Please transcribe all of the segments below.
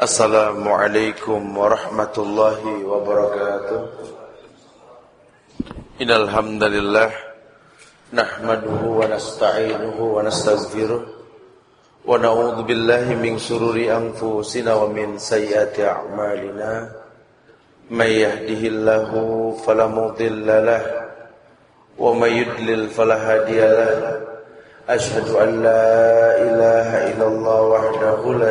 Assalamualaikum warahmatullahi wabarakatuh. Innalhamdulillah Nahmaduhu wa nasta'inuhu wa nasta'zfiruh Wa na'udhu billahi min sururi anfusina wa min sayyati a'malina. Man yahdihillahu falamudillalah Wa man yudlil falahadiyalah أشهد أن لا إله إلا الله وحده لا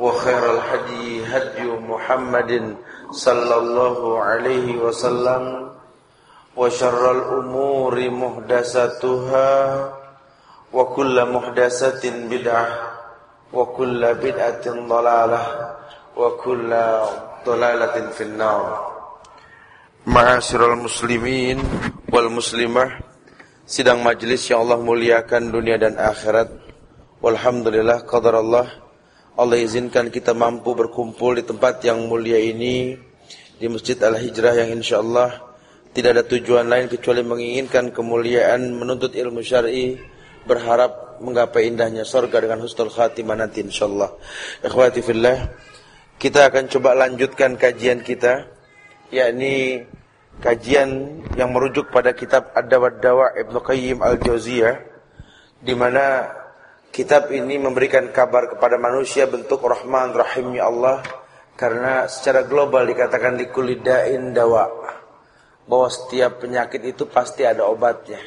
وخير الهدي هدي محمد صلى الله عليه وسلم وشر الأمور محدثاتها وكل محدثة بدعة وكل بدعة ضلالة وكل ضلالة في النار Ma'asyiral muslimin wal muslimah Sidang majlis yang Allah muliakan dunia dan akhirat Walhamdulillah qadar Allah Allah izinkan kita mampu berkumpul di tempat yang mulia ini Di Masjid Al-Hijrah yang insyaAllah Tidak ada tujuan lain kecuali menginginkan kemuliaan Menuntut ilmu syar'i Berharap menggapai indahnya sorga dengan husnul khatimah nanti insyaAllah. Ikhwati fillah Kita akan coba lanjutkan kajian kita yakni kajian yang merujuk pada kitab Ad-Dawad Dawa Ibnu Qayyim Al-Jauziyah di mana kitab ini memberikan kabar kepada manusia bentuk Rahman Rahimnya Allah. Karena secara global dikatakan likulidain dawa. Bahwa setiap penyakit itu pasti ada obatnya.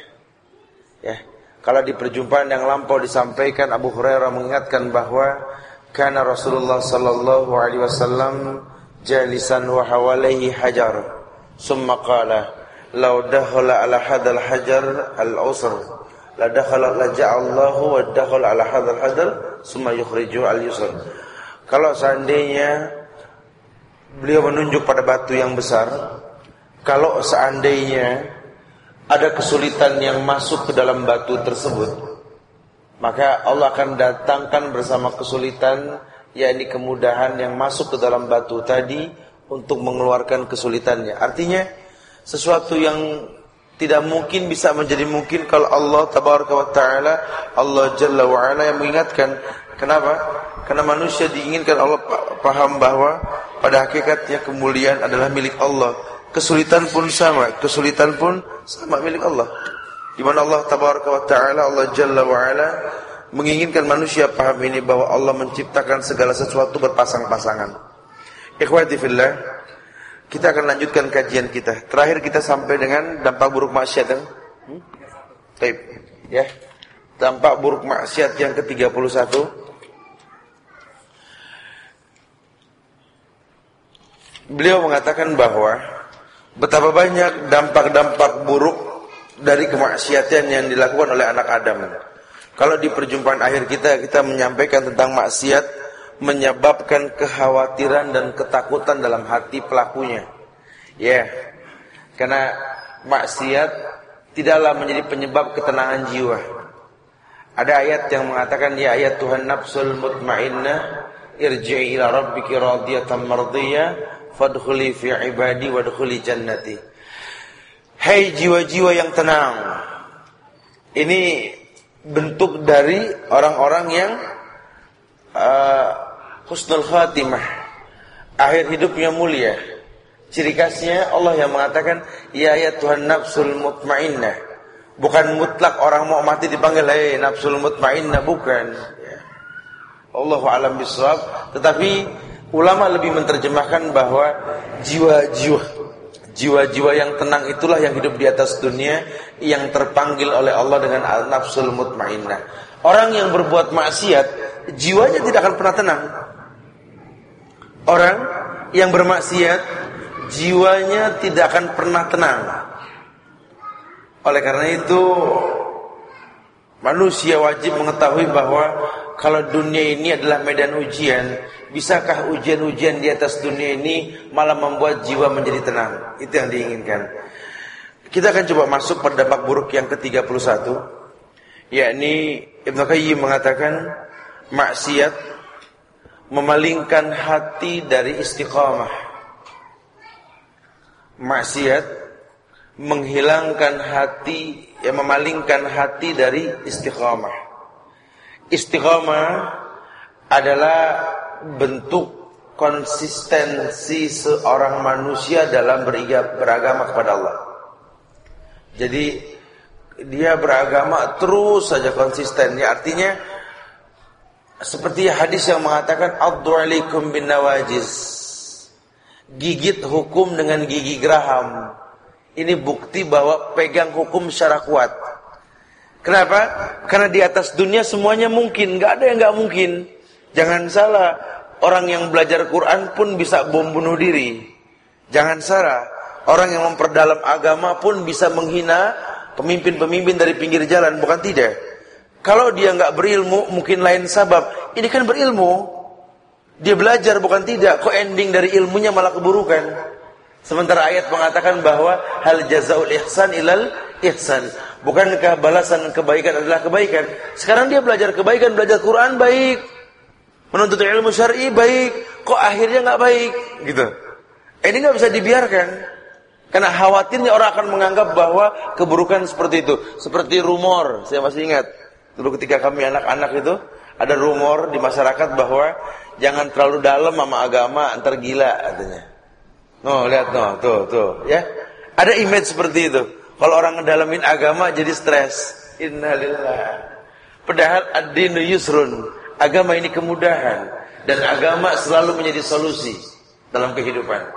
Ya. Kalau di perjumpaan yang lampau disampaikan Abu Hurairah mengingatkan bahwa karena Rasulullah sallallahu alaihi wasallam jalisan wa hajar. Summa qala law ala hadal hajar al usr la dakhala la ja'allahu wa dakhala ala hadal hajar summa yukhriju al yusr kalau seandainya beliau menunjuk pada batu yang besar kalau seandainya ada kesulitan yang masuk ke dalam batu tersebut maka Allah akan datangkan bersama kesulitan yakni kemudahan yang masuk ke dalam batu tadi untuk mengeluarkan kesulitannya. Artinya sesuatu yang tidak mungkin bisa menjadi mungkin kalau Allah tabaraka wa taala Allah jalla wa ala yang mengingatkan. Kenapa? Karena manusia diinginkan Allah paham bahwa pada hakikatnya kemuliaan adalah milik Allah. Kesulitan pun sama, kesulitan pun sama milik Allah. Di mana Allah tabaraka wa taala Allah jalla wa ala menginginkan manusia paham ini bahwa Allah menciptakan segala sesuatu berpasang-pasangan. Ikhwati fillah, kita akan lanjutkan kajian kita. Terakhir kita sampai dengan dampak buruk maksiat. Hmm? Taib. Ya. Dampak buruk maksiat yang ke-31. Beliau mengatakan bahwa betapa banyak dampak-dampak buruk dari kemaksiatan yang dilakukan oleh anak Adam. Kalau di perjumpaan akhir kita kita menyampaikan tentang maksiat menyebabkan kekhawatiran dan ketakutan dalam hati pelakunya. Ya. Yeah. Karena maksiat tidaklah menjadi penyebab ketenangan jiwa. Ada ayat yang mengatakan ya ayat Tuhan nafsul mutmainnah irji'i ila rabbiki radiyatan mardiyah fadkhuli fi ibadi wadkhuli jannati. Hai hey, jiwa-jiwa yang tenang. Ini bentuk dari orang-orang yang uh, husnul khatimah. Akhir hidupnya mulia. Ciri khasnya Allah yang mengatakan, Ya ya Tuhan nafsul mutmainnah. Bukan mutlak orang mau mati dipanggil, Hei nafsul mutmainnah. Bukan. Ya. Allahu alam bisawab. Tetapi ulama lebih menerjemahkan bahwa jiwa-jiwa Jiwa-jiwa yang tenang itulah yang hidup di atas dunia yang terpanggil oleh Allah dengan al-nafsul mutmainnah. Orang yang berbuat maksiat, jiwanya tidak akan pernah tenang. Orang yang bermaksiat, jiwanya tidak akan pernah tenang. Oleh karena itu, manusia wajib mengetahui bahwa kalau dunia ini adalah medan ujian, bisakah ujian-ujian di atas dunia ini malah membuat jiwa menjadi tenang? Itu yang diinginkan. Kita akan coba masuk pada dampak buruk yang ke-31, yakni Ibnu Qayyim mengatakan maksiat memalingkan hati dari istiqamah. Maksiat menghilangkan hati, yang memalingkan hati dari istiqamah. Istiqamah adalah bentuk konsistensi seorang manusia dalam beragama kepada Allah. Jadi dia beragama terus saja konsisten. Ya, artinya seperti hadis yang mengatakan addu alaikum bin nawajiz. Gigit hukum dengan gigi geraham. Ini bukti bahwa pegang hukum secara kuat. Kenapa? Karena di atas dunia semuanya mungkin, nggak ada yang nggak mungkin. Jangan salah, orang yang belajar Quran pun bisa bom bunuh diri. Jangan salah, orang yang memperdalam agama pun bisa menghina pemimpin-pemimpin dari pinggir jalan, bukan tidak. Kalau dia nggak berilmu, mungkin lain sabab. Ini kan berilmu. Dia belajar, bukan tidak. Kok ending dari ilmunya malah keburukan? Sementara ayat mengatakan bahwa hal jazaul ihsan ilal ihsan. Bukankah balasan kebaikan adalah kebaikan? Sekarang dia belajar kebaikan, belajar Quran baik. Menuntut ilmu syar'i baik. Kok akhirnya nggak baik? Gitu. Ini nggak bisa dibiarkan. Karena khawatirnya orang akan menganggap bahwa keburukan seperti itu. Seperti rumor, saya masih ingat. Dulu ketika kami anak-anak itu, ada rumor di masyarakat bahwa jangan terlalu dalam sama agama, antar gila katanya. No, lihat no, tuh, tuh, ya. Ada image seperti itu. Kalau orang ngedalamin agama jadi stres. Innalillah. Padahal ad-dinu yusrun. Agama ini kemudahan dan agama selalu menjadi solusi dalam kehidupan.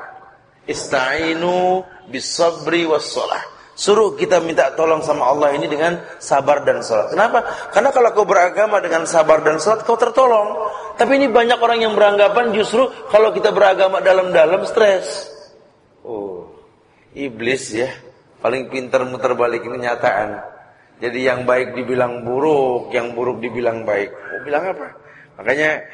Ista'inu bisabri wassalah. Suruh kita minta tolong sama Allah ini dengan sabar dan salat. Kenapa? Karena kalau kau beragama dengan sabar dan salat kau tertolong. Tapi ini banyak orang yang beranggapan justru kalau kita beragama dalam-dalam stres. Oh, iblis ya paling pintar muter balik kenyataan. Jadi yang baik dibilang buruk, yang buruk dibilang baik. Mau bilang apa? Makanya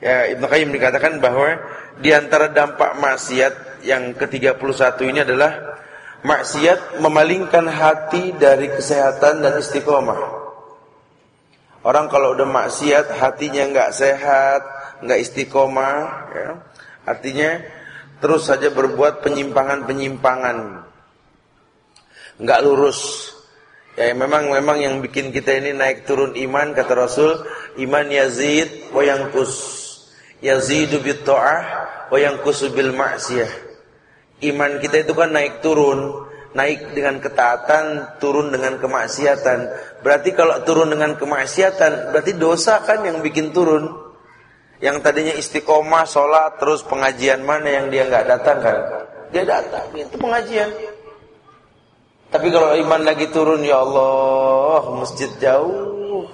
ya Ibnu Qayyim dikatakan bahwa di antara dampak maksiat yang ke-31 ini adalah maksiat memalingkan hati dari kesehatan dan istiqomah. Orang kalau udah maksiat hatinya nggak sehat, nggak istiqomah, ya, artinya terus saja berbuat penyimpangan-penyimpangan nggak lurus. Ya memang memang yang bikin kita ini naik turun iman kata Rasul, iman yazid wa kus Yazidu bit ta'ah wa. Iman kita itu kan naik turun, naik dengan ketaatan, turun dengan kemaksiatan. Berarti kalau turun dengan kemaksiatan, berarti dosa kan yang bikin turun. Yang tadinya istiqomah, sholat, terus pengajian mana yang dia nggak datang kan? Dia datang, itu pengajian. Tapi kalau iman lagi turun ya Allah, masjid jauh.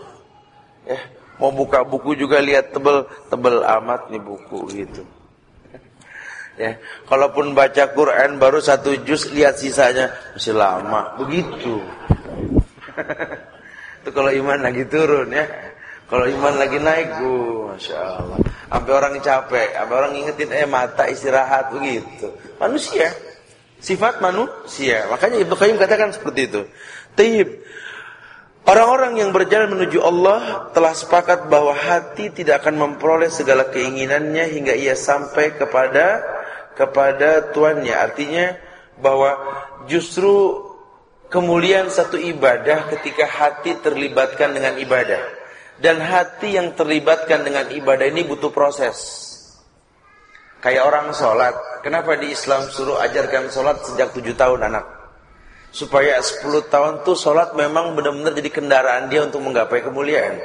Ya, mau buka buku juga lihat tebel tebel amat nih buku gitu. Ya, kalaupun baca Quran baru satu juz lihat sisanya masih lama begitu. Itu kalau iman lagi turun ya. Kalau iman lagi naik, uh, masya Allah. Sampai orang capek, sampai orang ingetin eh mata istirahat begitu. Manusia. Sifat manusia. Makanya Ibnu Qayyim katakan seperti itu. Taib. Orang-orang yang berjalan menuju Allah telah sepakat bahwa hati tidak akan memperoleh segala keinginannya hingga ia sampai kepada kepada tuannya. Artinya bahwa justru kemuliaan satu ibadah ketika hati terlibatkan dengan ibadah. Dan hati yang terlibatkan dengan ibadah ini butuh proses. Kayak orang sholat. Kenapa di Islam suruh ajarkan sholat sejak tujuh tahun anak? Supaya sepuluh tahun tuh sholat memang benar-benar jadi kendaraan dia untuk menggapai kemuliaan.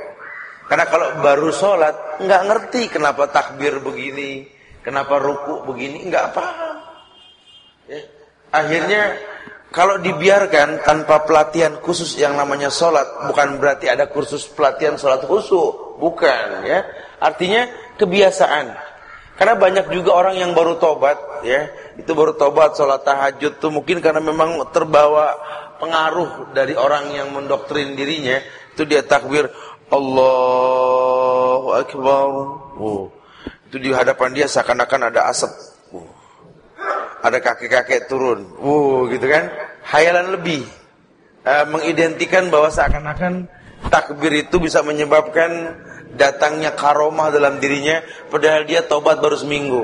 Karena kalau baru sholat, nggak ngerti kenapa takbir begini, kenapa ruku begini, nggak paham. Ya. Akhirnya kalau dibiarkan tanpa pelatihan khusus yang namanya sholat, bukan berarti ada kursus pelatihan sholat khusus, bukan ya. Artinya kebiasaan. Karena banyak juga orang yang baru tobat, ya, itu baru tobat sholat tahajud tuh mungkin karena memang terbawa pengaruh dari orang yang mendoktrin dirinya, itu dia takbir Allahu Akbar. Oh, itu di hadapan dia seakan-akan ada asap. Oh, ada kakek-kakek turun. Oh, gitu kan? Hayalan lebih. Uh, mengidentikan bahwa seakan-akan takbir itu bisa menyebabkan datangnya karomah dalam dirinya padahal dia tobat baru seminggu.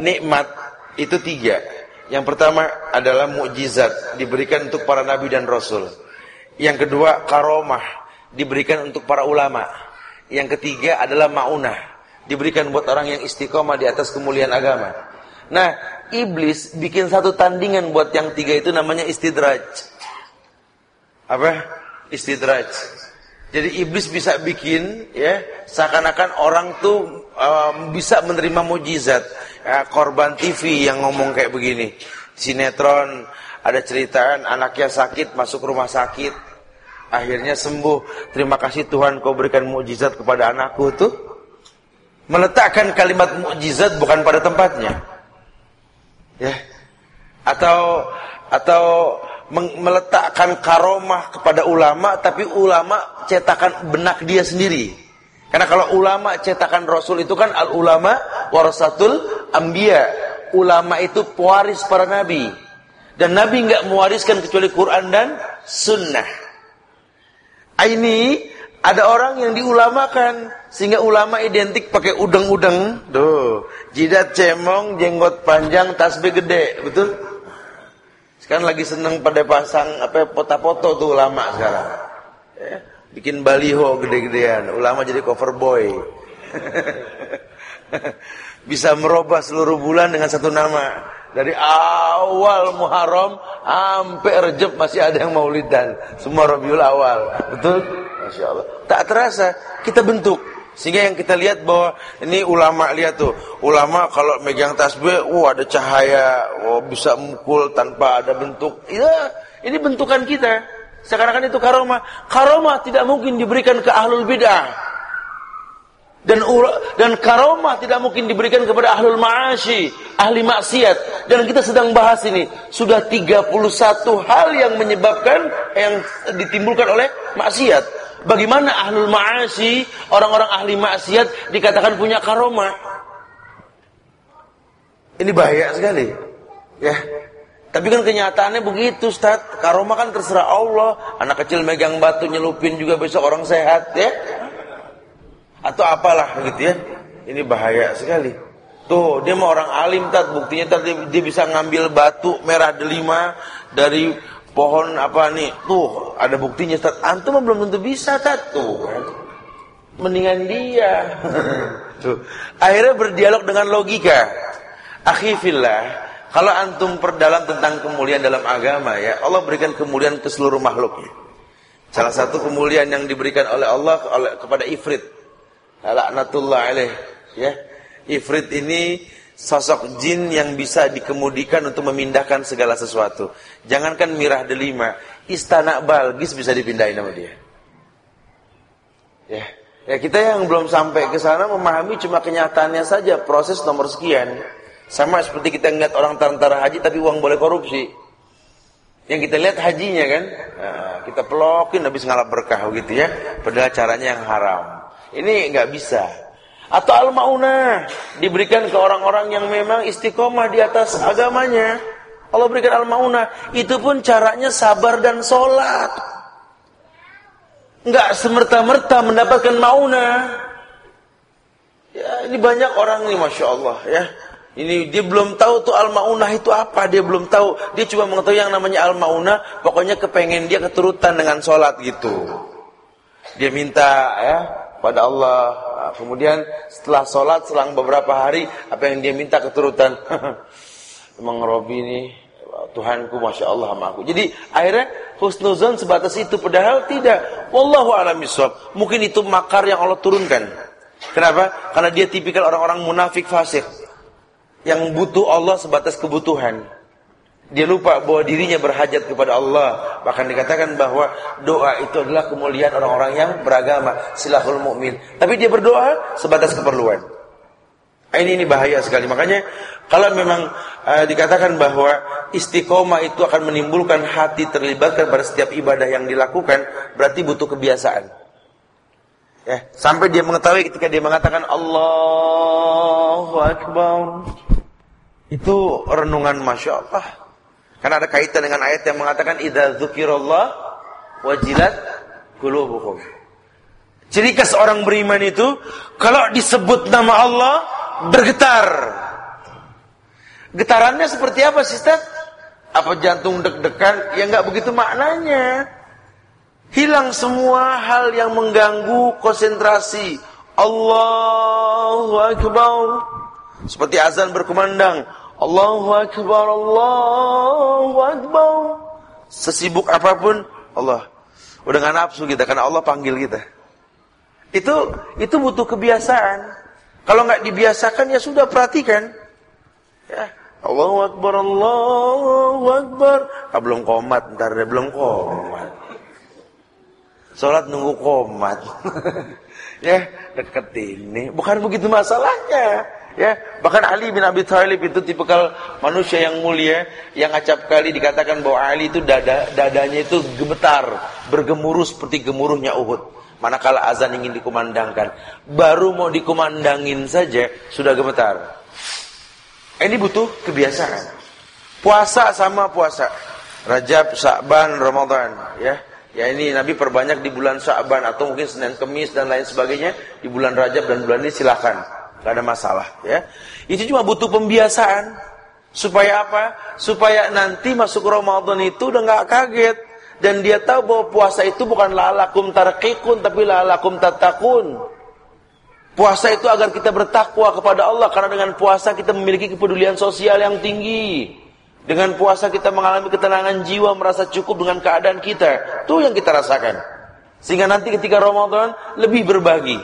Nikmat itu tiga. Yang pertama adalah mukjizat diberikan untuk para nabi dan rasul. Yang kedua karomah diberikan untuk para ulama. Yang ketiga adalah maunah diberikan buat orang yang istiqomah di atas kemuliaan agama. Nah, iblis bikin satu tandingan buat yang tiga itu namanya istidraj. Apa? Istidraj. Jadi iblis bisa bikin ya seakan-akan orang tuh um, bisa menerima mujizat. Ya, korban TV yang ngomong kayak begini. Sinetron ada ceritaan anaknya sakit masuk rumah sakit. Akhirnya sembuh. Terima kasih Tuhan kau berikan mujizat kepada anakku tuh. Meletakkan kalimat mujizat bukan pada tempatnya. Ya. Atau atau meletakkan karomah kepada ulama tapi ulama cetakan benak dia sendiri. Karena kalau ulama cetakan Rasul itu kan al ulama warasatul ambia. Ulama itu pewaris para nabi. Dan nabi nggak mewariskan kecuali Quran dan sunnah. Ini ada orang yang diulamakan sehingga ulama identik pakai udang-udang. Tuh, jidat cemong, jenggot panjang, tasbih gede, betul? Sekarang lagi seneng pada pasang apa foto-foto tuh ulama sekarang. Ya, bikin baliho gede-gedean, ulama jadi cover boy. Bisa merubah seluruh bulan dengan satu nama. Dari awal Muharram sampai Rejab masih ada yang maulidan. Semua Rabiul Awal. Betul? Masya Allah. Tak terasa kita bentuk. Sehingga yang kita lihat bahwa ini ulama lihat tuh, ulama kalau megang tasbih, wah ada cahaya, wah bisa mukul tanpa ada bentuk. Iya, ini bentukan kita. Sekarang itu karomah. Karomah tidak mungkin diberikan ke ahlul bid'ah. Dan dan karomah tidak mungkin diberikan kepada ahlul ma'asyi, ahli maksiat. Dan kita sedang bahas ini. Sudah 31 hal yang menyebabkan yang ditimbulkan oleh maksiat. Bagaimana ahlul ma'asi, orang-orang ahli maksiat dikatakan punya karomah? Ini bahaya sekali. Ya. Tapi kan kenyataannya begitu, Ustaz. Karomah kan terserah Allah. Anak kecil megang batu nyelupin juga besok orang sehat, ya. Atau apalah gitu ya. Ini bahaya sekali. Tuh, dia mau orang alim, tat. Buktinya tadi dia bisa ngambil batu merah delima dari pohon apa nih? Tuh ada buktinya Ustaz. Antum belum tentu bisa Ustaz. Tuh kan? Mendingan dia. Tuh. Akhirnya berdialog dengan logika. Akhifillah kalau antum perdalam tentang kemuliaan dalam agama ya Allah berikan kemuliaan ke seluruh makhluknya. Salah satu kemuliaan yang diberikan oleh Allah kepada Ifrit. Laknatullah alaih ya. Ifrit ini sosok jin yang bisa dikemudikan untuk memindahkan segala sesuatu. Jangankan mirah delima, istana Balgis bisa dipindahin sama dia. Ya, ya kita yang belum sampai ke sana memahami cuma kenyataannya saja proses nomor sekian. Sama seperti kita ngeliat orang tentara haji tapi uang boleh korupsi. Yang kita lihat hajinya kan, nah, kita pelokin habis ngalap berkah gitu ya. Padahal caranya yang haram. Ini nggak bisa atau al-maunah diberikan ke orang-orang yang memang istiqomah di atas agamanya. Allah berikan al-maunah, itu pun caranya sabar dan sholat. Enggak semerta-merta mendapatkan maunah. Ya, ini banyak orang nih, masya Allah ya. Ini dia belum tahu tuh al-maunah itu apa, dia belum tahu. Dia cuma mengetahui yang namanya al-maunah, pokoknya kepengen dia keturutan dengan sholat gitu. Dia minta ya pada Allah. Kemudian setelah sholat selang beberapa hari apa yang dia minta keturutan. Emang Robi ini Tuhanku Masya Allah sama aku. Jadi akhirnya husnuzon sebatas itu. Padahal tidak. Wallahu a'lam Mungkin itu makar yang Allah turunkan. Kenapa? Karena dia tipikal orang-orang munafik fasik. Yang butuh Allah sebatas kebutuhan. Dia lupa bahwa dirinya berhajat kepada Allah. Bahkan dikatakan bahwa doa itu adalah kemuliaan orang-orang yang beragama, silahul mukmin. Tapi dia berdoa sebatas keperluan. Ini ini bahaya sekali. Makanya kalau memang uh, dikatakan bahwa istiqomah itu akan menimbulkan hati terlibatkan pada setiap ibadah yang dilakukan, berarti butuh kebiasaan. Ya, sampai dia mengetahui ketika dia mengatakan Allahu Akbar. Itu renungan Masya Allah. Karena ada kaitan dengan ayat yang mengatakan idza dzukirallah wajilat qulubuhum. Ciri khas orang beriman itu kalau disebut nama Allah bergetar. Getarannya seperti apa sih, Ustaz? Apa jantung deg-degan? Ya enggak begitu maknanya. Hilang semua hal yang mengganggu konsentrasi. Allahu Akbar. Seperti azan berkumandang. Allahu Akbar, Allahu Akbar. Sesibuk apa pun, Allah. Udah gak nafsu kita, karena Allah panggil kita. Itu itu butuh kebiasaan. Kalau nggak dibiasakan ya sudah perhatikan. Ya, Allahu Akbar, Allahu Akbar. Ah, belum komat, ntar deh belum komat. Sholat nunggu komat. ya, deket ini. Bukan begitu masalahnya. Ya, bahkan Ali bin Abi Thalib itu tipikal manusia yang mulia yang acap kali dikatakan bahwa Ali itu dada dadanya itu gemetar, bergemuruh seperti gemuruhnya Uhud. Manakala azan ingin dikumandangkan, baru mau dikumandangin saja sudah gemetar. Ini butuh kebiasaan. Puasa sama puasa. Rajab, Sa'ban, Ramadan, ya. Ya ini Nabi perbanyak di bulan Sa'ban atau mungkin Senin Kemis dan lain sebagainya di bulan Rajab dan bulan ini silahkan Gak ada masalah ya. Itu cuma butuh pembiasaan. Supaya apa? Supaya nanti masuk Ramadan itu udah nggak kaget dan dia tahu bahwa puasa itu bukan lalakum tarqikun tapi lalakum tatakun. Puasa itu agar kita bertakwa kepada Allah karena dengan puasa kita memiliki kepedulian sosial yang tinggi. Dengan puasa kita mengalami ketenangan jiwa, merasa cukup dengan keadaan kita. Itu yang kita rasakan. Sehingga nanti ketika Ramadan lebih berbagi.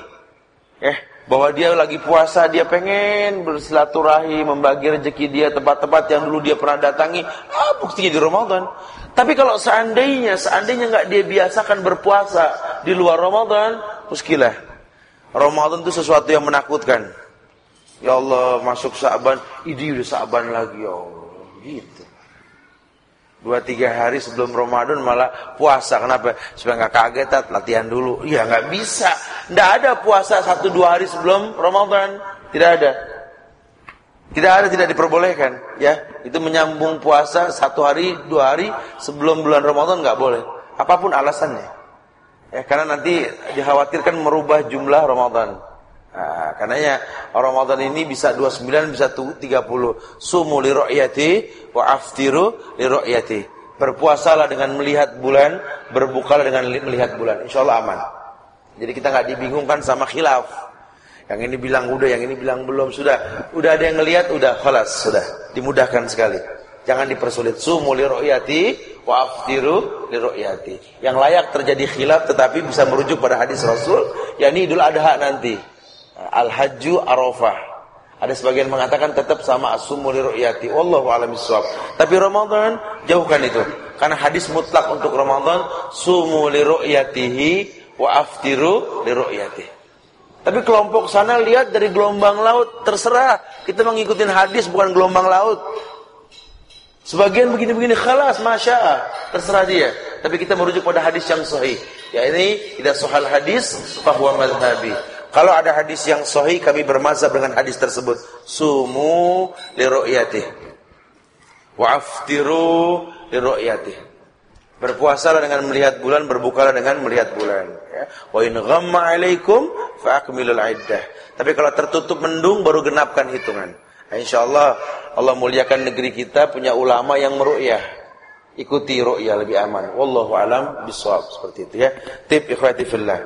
Eh, bahwa dia lagi puasa, dia pengen bersilaturahim, membagi rezeki dia tempat-tempat yang dulu dia pernah datangi, ah buktinya di Ramadan. Tapi kalau seandainya, seandainya nggak dia biasakan berpuasa di luar Ramadan, muskilah. Ramadan itu sesuatu yang menakutkan. Ya Allah, masuk Sa'ban, ini udah Sa'ban lagi, ya Allah. Gitu. Dua tiga hari sebelum Ramadan malah puasa. Kenapa? Supaya nggak kaget, latihan dulu. Ya nggak bisa. Nggak ada puasa satu dua hari sebelum Ramadan. Tidak ada. Tidak ada, tidak diperbolehkan. Ya, itu menyambung puasa satu hari, dua hari sebelum bulan Ramadan nggak boleh. Apa pun alasannya. Ya, karena nanti dikhawatirkan merubah jumlah Ramadan. Nah, karenanya Ramadan ini bisa 29 bisa 30. Sumu li ru'yati wa aftiru li ru'yati. Berpuasalah dengan melihat bulan, berbukalah dengan melihat bulan. Insyaallah aman. Jadi kita nggak dibingungkan sama khilaf. Yang ini bilang udah, yang ini bilang belum. Sudah, udah ada yang ngelihat, udah khalas, sudah. Dimudahkan sekali. Jangan dipersulit. Sumu li ru'yati wa aftiru li ru'yati. Yang layak terjadi khilaf tetapi bisa merujuk pada hadis Rasul, yakni Idul Adha nanti. Al-Hajju Arafah. Ada sebagian mengatakan tetap sama as-sumu li ru'yati. Wallahu a'lam Tapi Ramadan jauhkan itu. Karena hadis mutlak untuk Ramadan sumu li ru'yatihi wa aftiru li ru'yatihi. Tapi kelompok sana lihat dari gelombang laut terserah. Kita mengikuti hadis bukan gelombang laut. Sebagian begini-begini khalas masya terserah dia. Tapi kita merujuk pada hadis yang sahih. Ya ini tidak sohal hadis bahwa madhabi. Kalau ada hadis yang sahih kami bermazhab dengan hadis tersebut. Sumu li ru'yati. Wa li ru'yati. Berpuasalah dengan melihat bulan, berbukalah dengan melihat bulan. Ya. Wa in ghamma alaikum fa akmilul iddah. Tapi kalau tertutup mendung baru genapkan hitungan. Insyaallah Allah muliakan negeri kita punya ulama yang meru'yah. Ikuti ru'yah lebih aman. Wallahu alam bisawab seperti itu ya. Tip ikhwati fillah.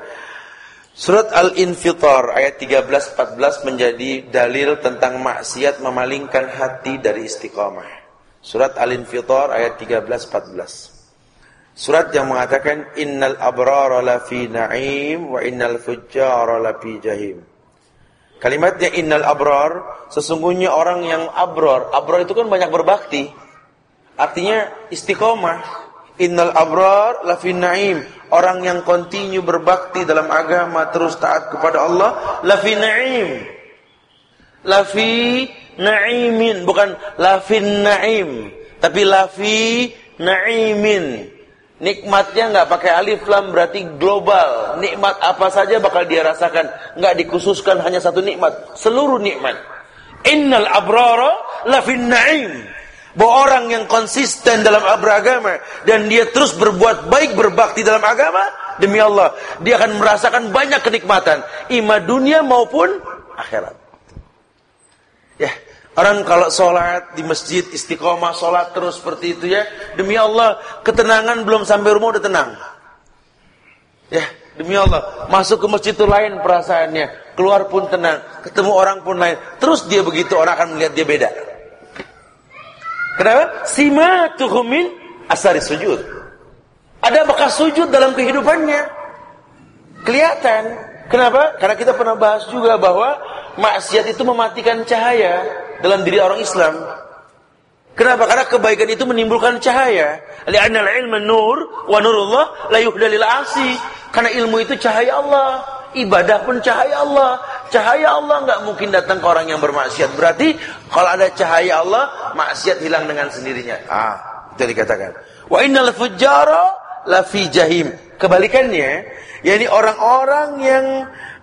Surat Al-Infitar ayat 13-14 menjadi dalil tentang maksiat memalingkan hati dari istiqamah. Surat Al-Infitar ayat 13-14. Surat yang mengatakan innal abrara lafi na'im wa innal fujjara lafi jahim. Kalimatnya innal abrar sesungguhnya orang yang abrar, abrar itu kan banyak berbakti. Artinya istiqomah. Innal abrar lafin naim. Orang yang kontinu berbakti dalam agama terus taat kepada Allah lafin naim. Lafi naimin bukan lafin naim, tapi lafi naimin. Nikmatnya nggak pakai alif lam berarti global. Nikmat apa saja bakal dia rasakan. Nggak dikhususkan hanya satu nikmat. Seluruh nikmat. Innal abrara lafin naim. Bahwa orang yang konsisten dalam beragama dan dia terus berbuat baik berbakti dalam agama demi Allah dia akan merasakan banyak kenikmatan ima dunia maupun akhirat. Ya, orang kalau sholat di masjid istiqomah sholat terus seperti itu ya demi Allah ketenangan belum sampai rumah udah tenang. Ya, demi Allah masuk ke masjid itu lain perasaannya keluar pun tenang ketemu orang pun lain terus dia begitu orang akan melihat dia beda. Kenapa? Simatuhum min asari sujud. Ada bekas sujud dalam kehidupannya. Kelihatan. Kenapa? Karena kita pernah bahas juga bahwa maksiat itu mematikan cahaya dalam diri orang Islam. Kenapa? Karena kebaikan itu menimbulkan cahaya. Li'anal ilmu nur wa nurullah la yuhdalil asi. Karena ilmu itu cahaya Allah. Ibadah pun cahaya Allah. Cahaya Allah nggak mungkin datang ke orang yang bermaksiat. Berarti kalau ada cahaya Allah, maksiat hilang dengan sendirinya. Ah, itu dikatakan. Wa innal fujjara lafi jahim. Kebalikannya, yakni orang-orang yang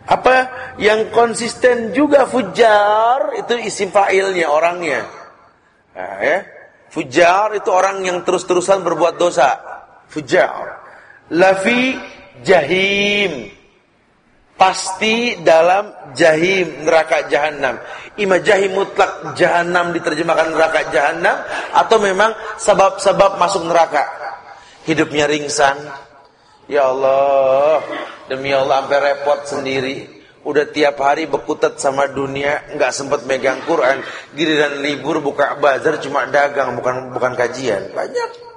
apa yang konsisten juga fujar itu isim fa'ilnya orangnya. Nah, ya. Fujar itu orang yang terus-terusan berbuat dosa. Fujar. Lafi jahim pasti dalam jahim neraka jahanam. Ima jahim mutlak jahanam diterjemahkan neraka jahanam atau memang sebab-sebab masuk neraka. Hidupnya ringsang. Ya Allah, demi Allah sampai repot sendiri. Udah tiap hari bekutat sama dunia, nggak sempat megang Quran. Giliran libur buka bazar cuma dagang, bukan bukan kajian. Banyak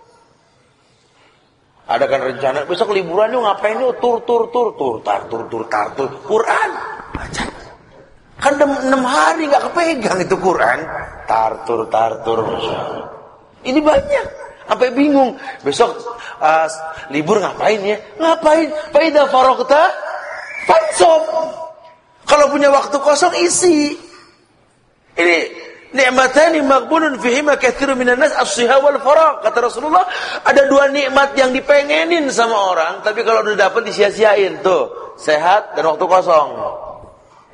ada kan rencana besok liburan yuk ngapain yuk tur tur tur tur tar tur tur tar tur Quran baca. Kan enam hari nggak kepegang itu Quran. Tar tur tar tur. Ini banyak. Sampai bingung. Besok uh, libur ngapain ya? Ngapain? Faida farokta fansop. Kalau punya waktu kosong isi. Ini Nikmatani maghbunun fihima katsirun minan nas as-siha wal faraq. Kata Rasulullah, ada dua nikmat yang dipengenin sama orang, tapi kalau udah dapat disia-siain tuh, sehat dan waktu kosong.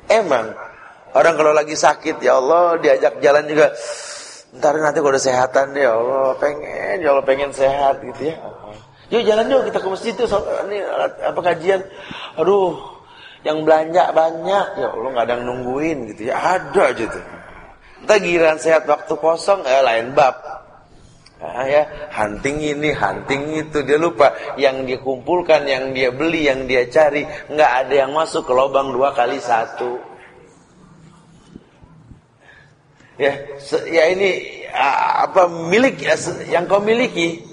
Emang orang kalau lagi sakit ya Allah diajak jalan juga Ntar nanti kalau udah sehatan ya Allah pengen ya Allah pengen sehat gitu ya. Yuk jalan yuk kita ke masjid tuh ini apa kajian. Aduh, yang belanja banyak ya Allah nggak ada yang nungguin gitu ya. Ada aja tuh. Kita sehat waktu kosong, eh lain bab. Nah, ya, hunting ini, hunting itu dia lupa. Yang dia kumpulkan, yang dia beli, yang dia cari, nggak ada yang masuk ke lubang dua kali satu. Ya, ya ini apa milik ya, yang kau miliki.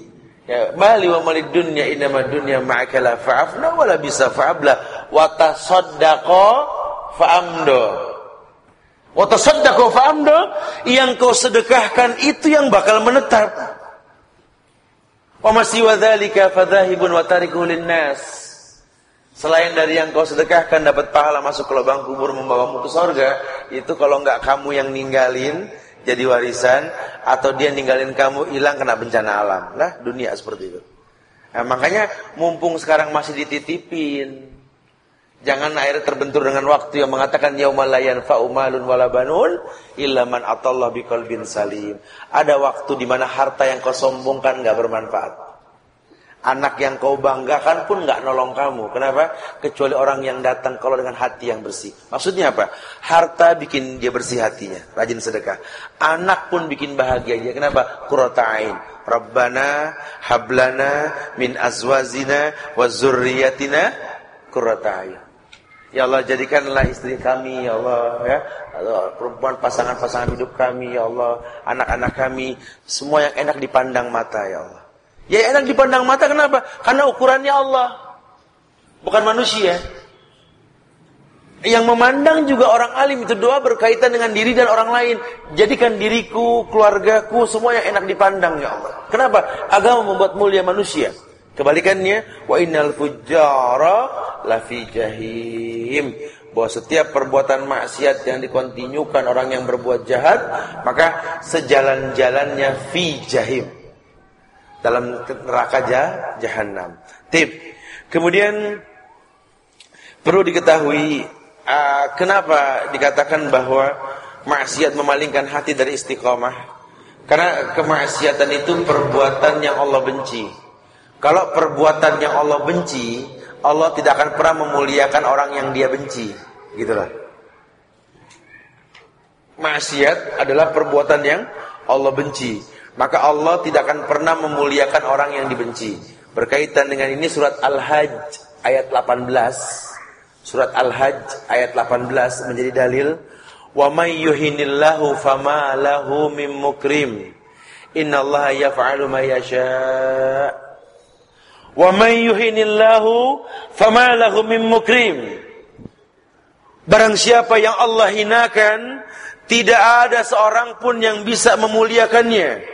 Ya, mali wa malik dunya inama dunya ma'akala fa'afna wala bisa fa'abla wa tasaddaqa fa'amdo. Watasaddaqu fa'amda yang kau sedekahkan itu yang bakal menetap. Wa masiwa dzalika fadhahibun wa linnas. Selain dari yang kau sedekahkan dapat pahala masuk ke lubang kubur membawamu ke surga, itu kalau enggak kamu yang ninggalin jadi warisan atau dia ninggalin kamu hilang kena bencana alam. Lah dunia seperti itu. Nah, makanya mumpung sekarang masih dititipin, Jangan akhirnya terbentur dengan waktu yang mengatakan yaumal la yanfa'u malun wala banun illa man atallah biqalbin salim. Ada waktu di mana harta yang kau sombongkan enggak bermanfaat. Anak yang kau banggakan pun enggak nolong kamu. Kenapa? Kecuali orang yang datang kalau dengan hati yang bersih. Maksudnya apa? Harta bikin dia bersih hatinya, rajin sedekah. Anak pun bikin bahagia dia. Kenapa? Qurrata'ain. Rabbana hablana min azwazina wa zurriyatina qurrata'ain. Ya Allah jadikanlah istri kami ya Allah ya perempuan pasangan-pasangan hidup kami ya Allah anak-anak kami semua yang enak dipandang mata ya Allah. Ya enak dipandang mata kenapa? Karena ukurannya Allah bukan manusia. Yang memandang juga orang alim itu doa berkaitan dengan diri dan orang lain. Jadikan diriku, keluargaku, semua yang enak dipandang ya Allah. Kenapa? Agama membuat mulia manusia. Kebalikannya, wa innal fujjara lafi jahim. Bahwa setiap perbuatan maksiat yang dikontinyukan orang yang berbuat jahat, maka sejalan-jalannya fi jahim. Dalam neraka jahanam. Tip. Kemudian perlu diketahui uh, kenapa dikatakan bahwa maksiat memalingkan hati dari istiqomah? Karena kemaksiatan itu perbuatan yang Allah benci. Kalau perbuatan yang Allah benci, Allah tidak akan pernah memuliakan orang yang dia benci. Gitulah. Maksiat adalah perbuatan yang Allah benci. Maka Allah tidak akan pernah memuliakan orang yang dibenci. Berkaitan dengan ini surat Al-Hajj ayat 18 Surat Al-Hajj ayat 18 menjadi dalil wa may yuhinillahu fama lahu mim mukrim innallaha yaf'alu ma yasha wa may yuhinillahu fama lahu mim mukrim barang siapa yang Allah hinakan tidak ada seorang pun yang bisa memuliakannya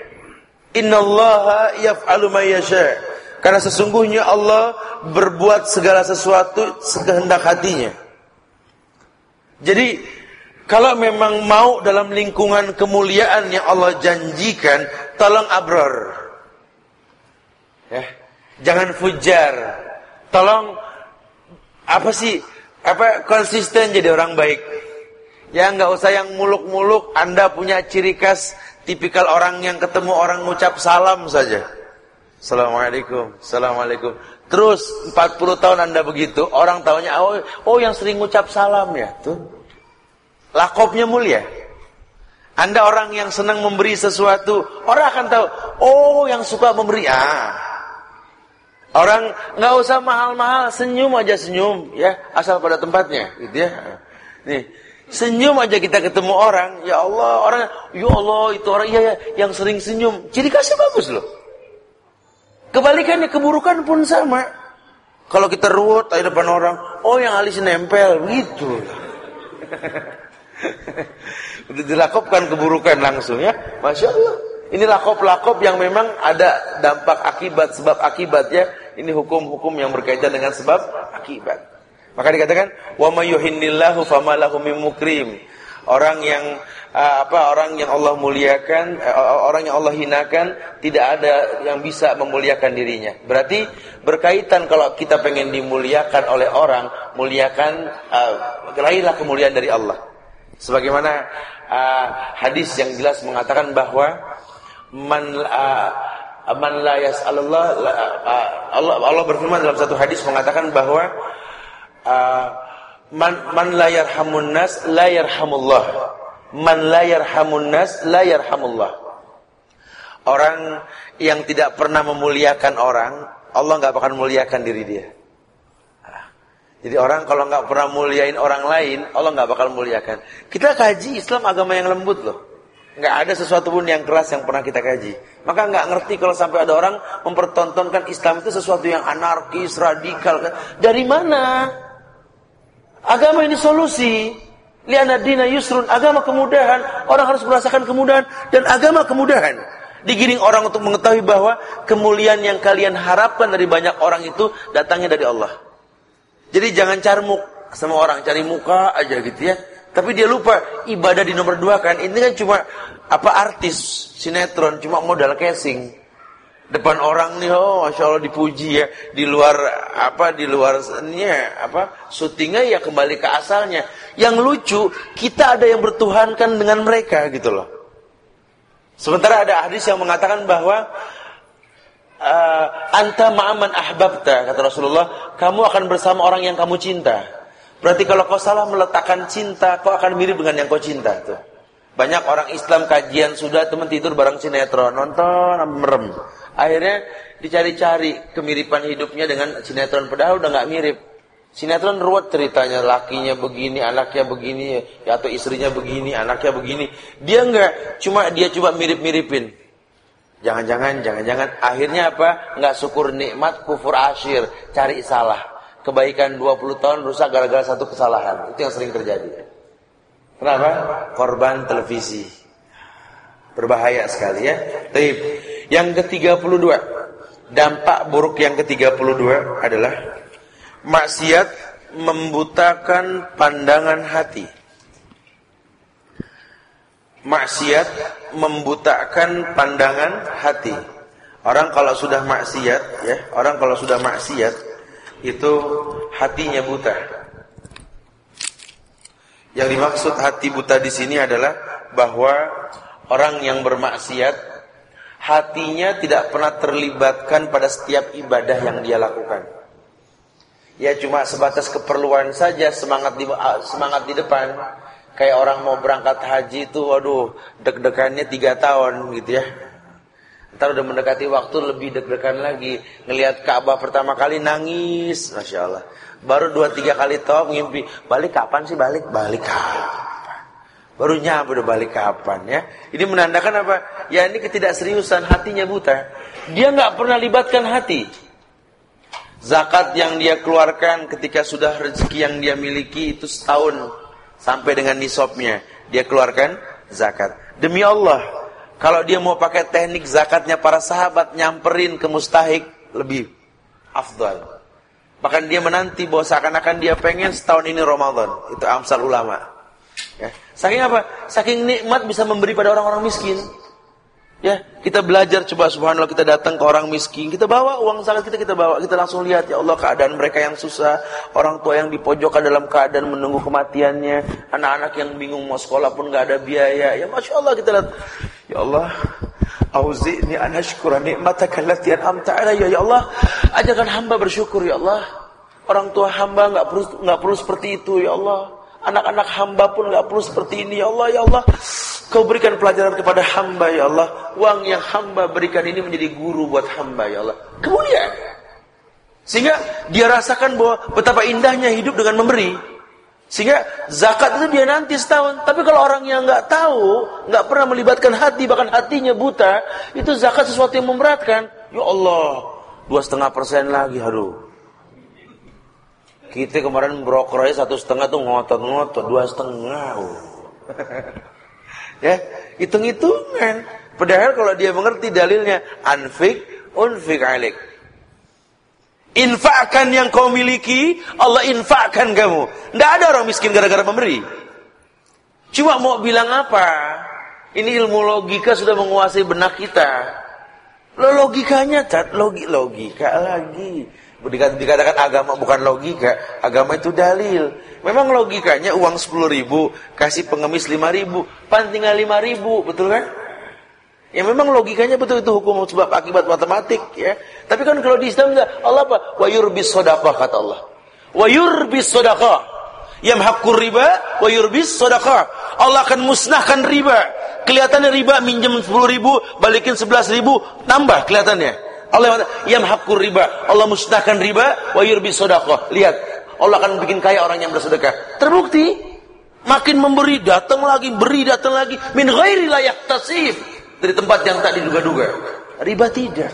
innallaha yaf'alu ma yasha karena sesungguhnya Allah berbuat segala sesuatu sekehendak hatinya. Jadi kalau memang mau dalam lingkungan kemuliaan yang Allah janjikan, tolong abror. Ya. Jangan fujar. Tolong apa sih? Apa konsisten jadi orang baik. Ya nggak usah yang muluk-muluk. Anda punya ciri khas tipikal orang yang ketemu orang ngucap salam saja. Assalamualaikum, Assalamualaikum. Terus 40 tahun anda begitu, orang tahunya, oh, oh yang sering ngucap salam ya, tuh. Lakopnya mulia. Anda orang yang senang memberi sesuatu, orang akan tahu, oh yang suka memberi, ah. Orang nggak usah mahal-mahal, senyum aja senyum, ya, asal pada tempatnya, gitu ya. Nih, senyum aja kita ketemu orang, ya Allah, orang, ya Allah itu orang, ya, ya yang sering senyum, ciri kasih bagus loh. Kebalikannya keburukan pun sama. Kalau kita ruwet di depan orang, oh yang alis nempel, gitu. Udah dilakopkan keburukan langsung ya, masya Allah. Ini lakop-lakop yang memang ada dampak akibat sebab akibat ya. Ini hukum-hukum yang berkaitan dengan sebab akibat. Maka dikatakan wa mayuhinnillahu famalahu mukrim. Orang yang uh, apa orang yang Allah muliakan, uh, orang yang Allah hinakan, tidak ada yang bisa memuliakan dirinya. Berarti berkaitan kalau kita pengen dimuliakan oleh orang, muliakan uh, kemuliaan dari Allah. Sebagaimana uh, hadis yang jelas mengatakan bahwa man uh, man la yas'alullah Allah Allah berfirman dalam satu hadis mengatakan bahwa man man la yarhamun nas la yarhamullah Man la yarhamun nas la yarhamullah. Orang yang tidak pernah memuliakan orang, Allah nggak akan muliakan diri dia. Jadi orang kalau nggak pernah muliain orang lain, Allah nggak bakal muliakan. Kita kaji Islam agama yang lembut loh. Nggak ada sesuatu pun yang keras yang pernah kita kaji. Maka nggak ngerti kalau sampai ada orang mempertontonkan Islam itu sesuatu yang anarkis, radikal. Dari mana? Agama ini solusi. Liana dina yusrun, agama kemudahan. Orang harus merasakan kemudahan dan agama kemudahan. Digiring orang untuk mengetahui bahwa kemuliaan yang kalian harapkan dari banyak orang itu datangnya dari Allah. Jadi jangan carmuk sama orang, cari muka aja gitu ya. Tapi dia lupa ibadah di nomor dua kan. Ini kan cuma apa artis sinetron, cuma modal casing. Depan orang nih oh masya Allah dipuji ya. Di luar apa di luar ini apa syutingnya ya kembali ke asalnya. Yang lucu kita ada yang bertuhankan dengan mereka gitu loh. Sementara ada hadis yang mengatakan bahwa uh, anta ma'aman ahbabta kata Rasulullah kamu akan bersama orang yang kamu cinta. Berarti kalau kau salah meletakkan cinta kau akan mirip dengan yang kau cinta tuh banyak orang Islam kajian sudah teman tidur bareng sinetron nonton merem Akhirnya dicari-cari kemiripan hidupnya dengan sinetron padahal udah nggak mirip. Sinetron ruwet ceritanya, lakinya begini, anaknya begini, atau istrinya begini, anaknya begini. Dia nggak, cuma dia coba mirip-miripin. Jangan-jangan, jangan-jangan, akhirnya apa? Nggak syukur nikmat, kufur asyir, cari salah. kebaikan 20 tahun rusak gara-gara satu kesalahan. Itu yang sering terjadi. Kenapa? Korban televisi. Berbahaya sekali ya. Taib. Yang ke-32. Dampak buruk yang ke-32 adalah maksiat membutakan pandangan hati. Maksiat membutakan pandangan hati. Orang kalau sudah maksiat ya, orang kalau sudah maksiat itu hatinya buta. Yang dimaksud hati buta di sini adalah bahwa orang yang bermaksiat hatinya tidak pernah terlibatkan pada setiap ibadah yang dia lakukan. Ya cuma sebatas keperluan saja semangat di semangat di depan. Kayak orang mau berangkat haji itu, waduh, deg-degannya tiga tahun gitu ya. Ntar udah mendekati waktu lebih deg-degan lagi. Ngelihat Ka'bah pertama kali nangis, masya Allah. Baru dua tiga kali tawaf ngimpi. Balik kapan sih balik? Balik kapan? Baru nyampe udah balik kapan ya? Ini menandakan apa? Ya ini ketidakseriusan hatinya buta. Dia nggak pernah libatkan hati. Zakat yang dia keluarkan ketika sudah rezeki yang dia miliki itu setahun sampai dengan nisabnya dia keluarkan zakat. Demi Allah, kalau dia mau pakai teknik zakatnya para sahabat nyamperin ke mustahik lebih afdal. Bahkan dia menanti bahwa seakan-akan dia pengen setahun ini Ramadan. Itu amsal ulama. Ya. Saking apa? Saking nikmat bisa memberi pada orang-orang miskin. Ya, kita belajar coba subhanallah kita datang ke orang miskin, kita bawa uang zakat kita kita bawa, kita langsung lihat ya Allah keadaan mereka yang susah, orang tua yang dipojokkan dalam keadaan menunggu kematiannya, anak-anak yang bingung mau sekolah pun nggak ada biaya. Ya Masya Allah kita lihat, ya Allah, Auzi'ni an ashkura ni'mataka allati an'amta alayya ya Allah. Ajarkan hamba bersyukur ya Allah. Orang tua hamba enggak perlu enggak perlu seperti itu ya Allah. Anak-anak hamba pun enggak perlu seperti ini ya Allah ya Allah. Kau berikan pelajaran kepada hamba ya Allah. Uang yang hamba berikan ini menjadi guru buat hamba ya Allah. Kemudian sehingga dia rasakan bahwa betapa indahnya hidup dengan memberi. Sehingga zakat itu dia nanti setahun. Tapi kalau orang yang nggak tahu, nggak pernah melibatkan hati, bahkan hatinya buta, itu zakat sesuatu yang memberatkan. Ya Allah, dua setengah persen lagi, aduh. Kita kemarin broker aja satu setengah tuh ngotot-ngotot, dua setengah. Oh. ya, hitung-hitungan. Padahal kalau dia mengerti dalilnya, anfik, unfik alik. Infakkan yang kau miliki, Allah infakkan kamu. Tidak ada orang miskin gara-gara memberi. Cuma mau bilang apa? Ini ilmu logika sudah menguasai benak kita. Lo logikanya cat logi logika lagi. Dikatakan agama bukan logika, agama itu dalil. Memang logikanya uang sepuluh ribu, kasih pengemis lima ribu, pan tinggal lima ribu, betul kan? Ya memang logikanya betul itu hukum sebab akibat matematik ya. Tapi kan kalau di Islam enggak, Allah apa? Wa yurbis sadaqah kata Allah. Wa yurbis sadaqah. Yamhaqur riba wa yurbis sadaqah. Allah akan musnahkan riba. Kelihatannya riba minjem 10 ribu, balikin 11 ribu, tambah kelihatannya. Allah yamhaqur riba. Allah musnahkan riba wa yurbis sadaqah. Lihat, Allah akan bikin kaya orang yang bersedekah. Terbukti makin memberi datang lagi, beri datang lagi min ghairi la yahtasib dari tempat yang tak diduga-duga. Riba tidak.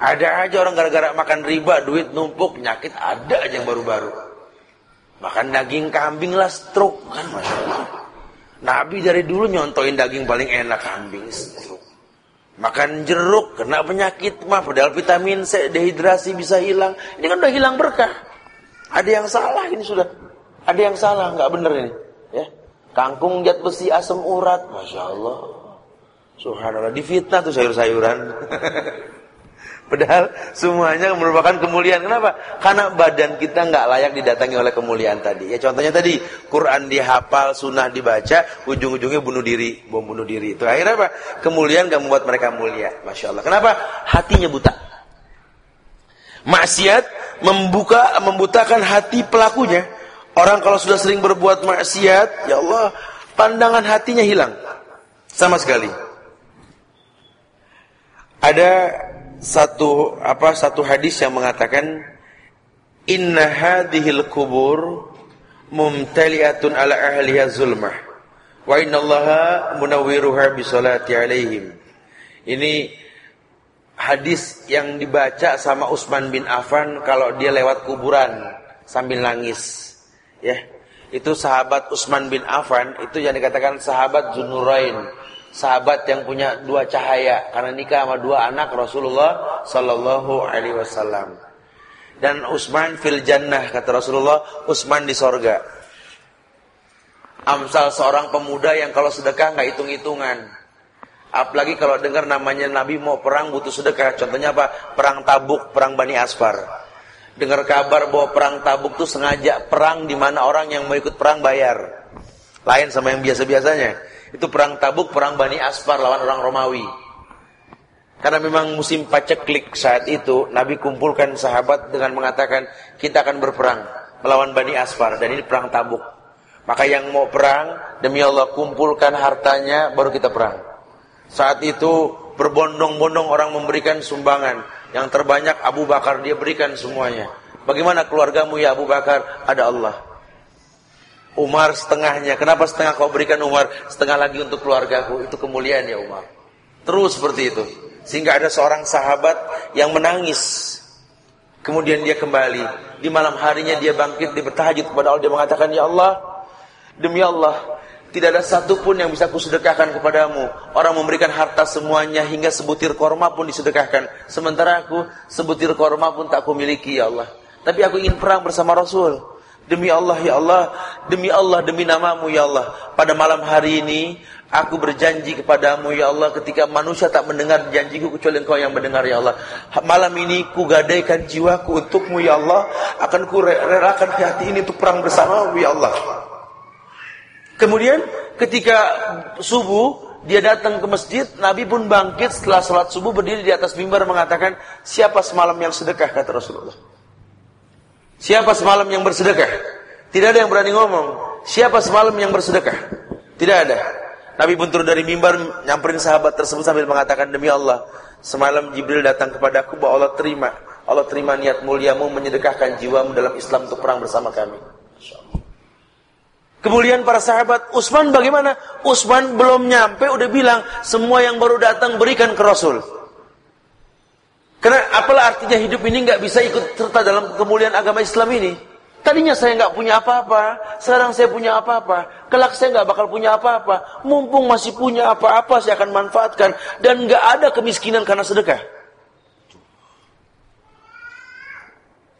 Ada aja orang gara-gara makan riba, duit numpuk, penyakit ada aja yang baru-baru. Makan daging kambing lah stroke kan masya Allah. Nabi dari dulu nyontoin daging paling enak kambing stroke. Makan jeruk kena penyakit mah padahal vitamin C dehidrasi bisa hilang. Ini kan udah hilang berkah. Ada yang salah ini sudah. Ada yang salah nggak bener ini. Ya. Kangkung jat besi asam urat, masya Allah. Subhanallah, difitnah tuh sayur-sayuran. Padahal semuanya merupakan kemuliaan. Kenapa? Karena badan kita nggak layak didatangi oleh kemuliaan tadi. Ya contohnya tadi, Quran dihafal, sunnah dibaca, ujung-ujungnya bunuh diri, bom bunuh diri. Itu akhirnya apa? Kemuliaan gak membuat mereka mulia. Masya Allah. Kenapa? Hatinya buta. Maksiat membuka, membutakan hati pelakunya. Orang kalau sudah sering berbuat maksiat, ya Allah, pandangan hatinya hilang. Sama sekali. Ada satu apa satu hadis yang mengatakan inna hadhil kubur mumtali'atun ala ahliha zulmah wa innallaha munawwiruha bi salati alaihim. Ini hadis yang dibaca sama Utsman bin Affan kalau dia lewat kuburan sambil nangis. Ya. Itu sahabat Utsman bin Affan itu yang dikatakan sahabat Zunurain. Sahabat yang punya dua cahaya karena nikah sama dua anak Rasulullah sallallahu alaihi wasallam. Dan Utsman fil jannah kata Rasulullah, Utsman di sorga. Amsal seorang pemuda yang kalau sedekah nggak hitung-hitungan Apalagi kalau dengar namanya Nabi mau perang butuh sedekah. Contohnya apa? Perang Tabuk, perang Bani Asfar. Dengar kabar bahwa perang Tabuk itu sengaja perang di mana orang yang mau ikut perang bayar. Lain sama yang biasa-biasanya. Itu perang Tabuk, perang Bani Asfar lawan orang Romawi. Karena memang musim paceklik saat itu, Nabi kumpulkan sahabat dengan mengatakan, kita akan berperang melawan Bani Asfar. Dan ini perang Tabuk. Maka yang mau perang, demi Allah kumpulkan hartanya, baru kita perang. Saat itu berbondong-bondong orang memberikan sumbangan. Yang terbanyak Abu Bakar dia berikan semuanya. Bagaimana keluargamu ya Abu Bakar? Ada Allah. Umar setengahnya. Kenapa setengah kau berikan Umar? Setengah lagi untuk keluargaku. Itu kemuliaan ya Umar. Terus seperti itu. Sehingga ada seorang sahabat yang menangis. Kemudian dia kembali. Di malam harinya dia bangkit, dia bertahajud kepada Allah. Dia mengatakan, Ya Allah, demi Allah, tidak ada satupun yang bisa kusedekahkan kepadamu. Orang memberikan harta semuanya hingga sebutir korma pun disedekahkan. Sementara aku sebutir korma pun tak kumiliki ya Allah. Tapi aku ingin perang bersama Rasul. Demi Allah ya Allah, demi Allah, demi namamu ya Allah. Pada malam hari ini, aku berjanji kepadamu ya Allah ketika manusia tak mendengar janjiku kecuali engkau yang mendengar ya Allah. Malam ini ku gadaikan jiwaku untukmu ya Allah. Akan ku relakan hati ini untuk perang bersamamu ya Allah. Kemudian ketika subuh dia datang ke masjid, Nabi pun bangkit setelah sholat subuh berdiri di atas mimbar mengatakan, siapa semalam yang sedekah kata Rasulullah. Siapa semalam yang bersedekah? Tidak ada yang berani ngomong. Siapa semalam yang bersedekah? Tidak ada. Nabi pun turun dari mimbar nyamperin sahabat tersebut sambil mengatakan demi Allah, semalam Jibril datang kepadaku bahwa Allah terima, Allah terima niat muliamu menyedekahkan jiwamu dalam Islam untuk perang bersama kami. Kemudian para sahabat, Utsman bagaimana? Utsman belum nyampe udah bilang, semua yang baru datang berikan ke Rasul. Karena apalah artinya hidup ini nggak bisa ikut serta dalam kemuliaan agama Islam ini. Tadinya saya nggak punya apa-apa, sekarang saya punya apa-apa. Kelak saya nggak bakal punya apa-apa. Mumpung masih punya apa-apa, saya akan manfaatkan. Dan nggak ada kemiskinan karena sedekah.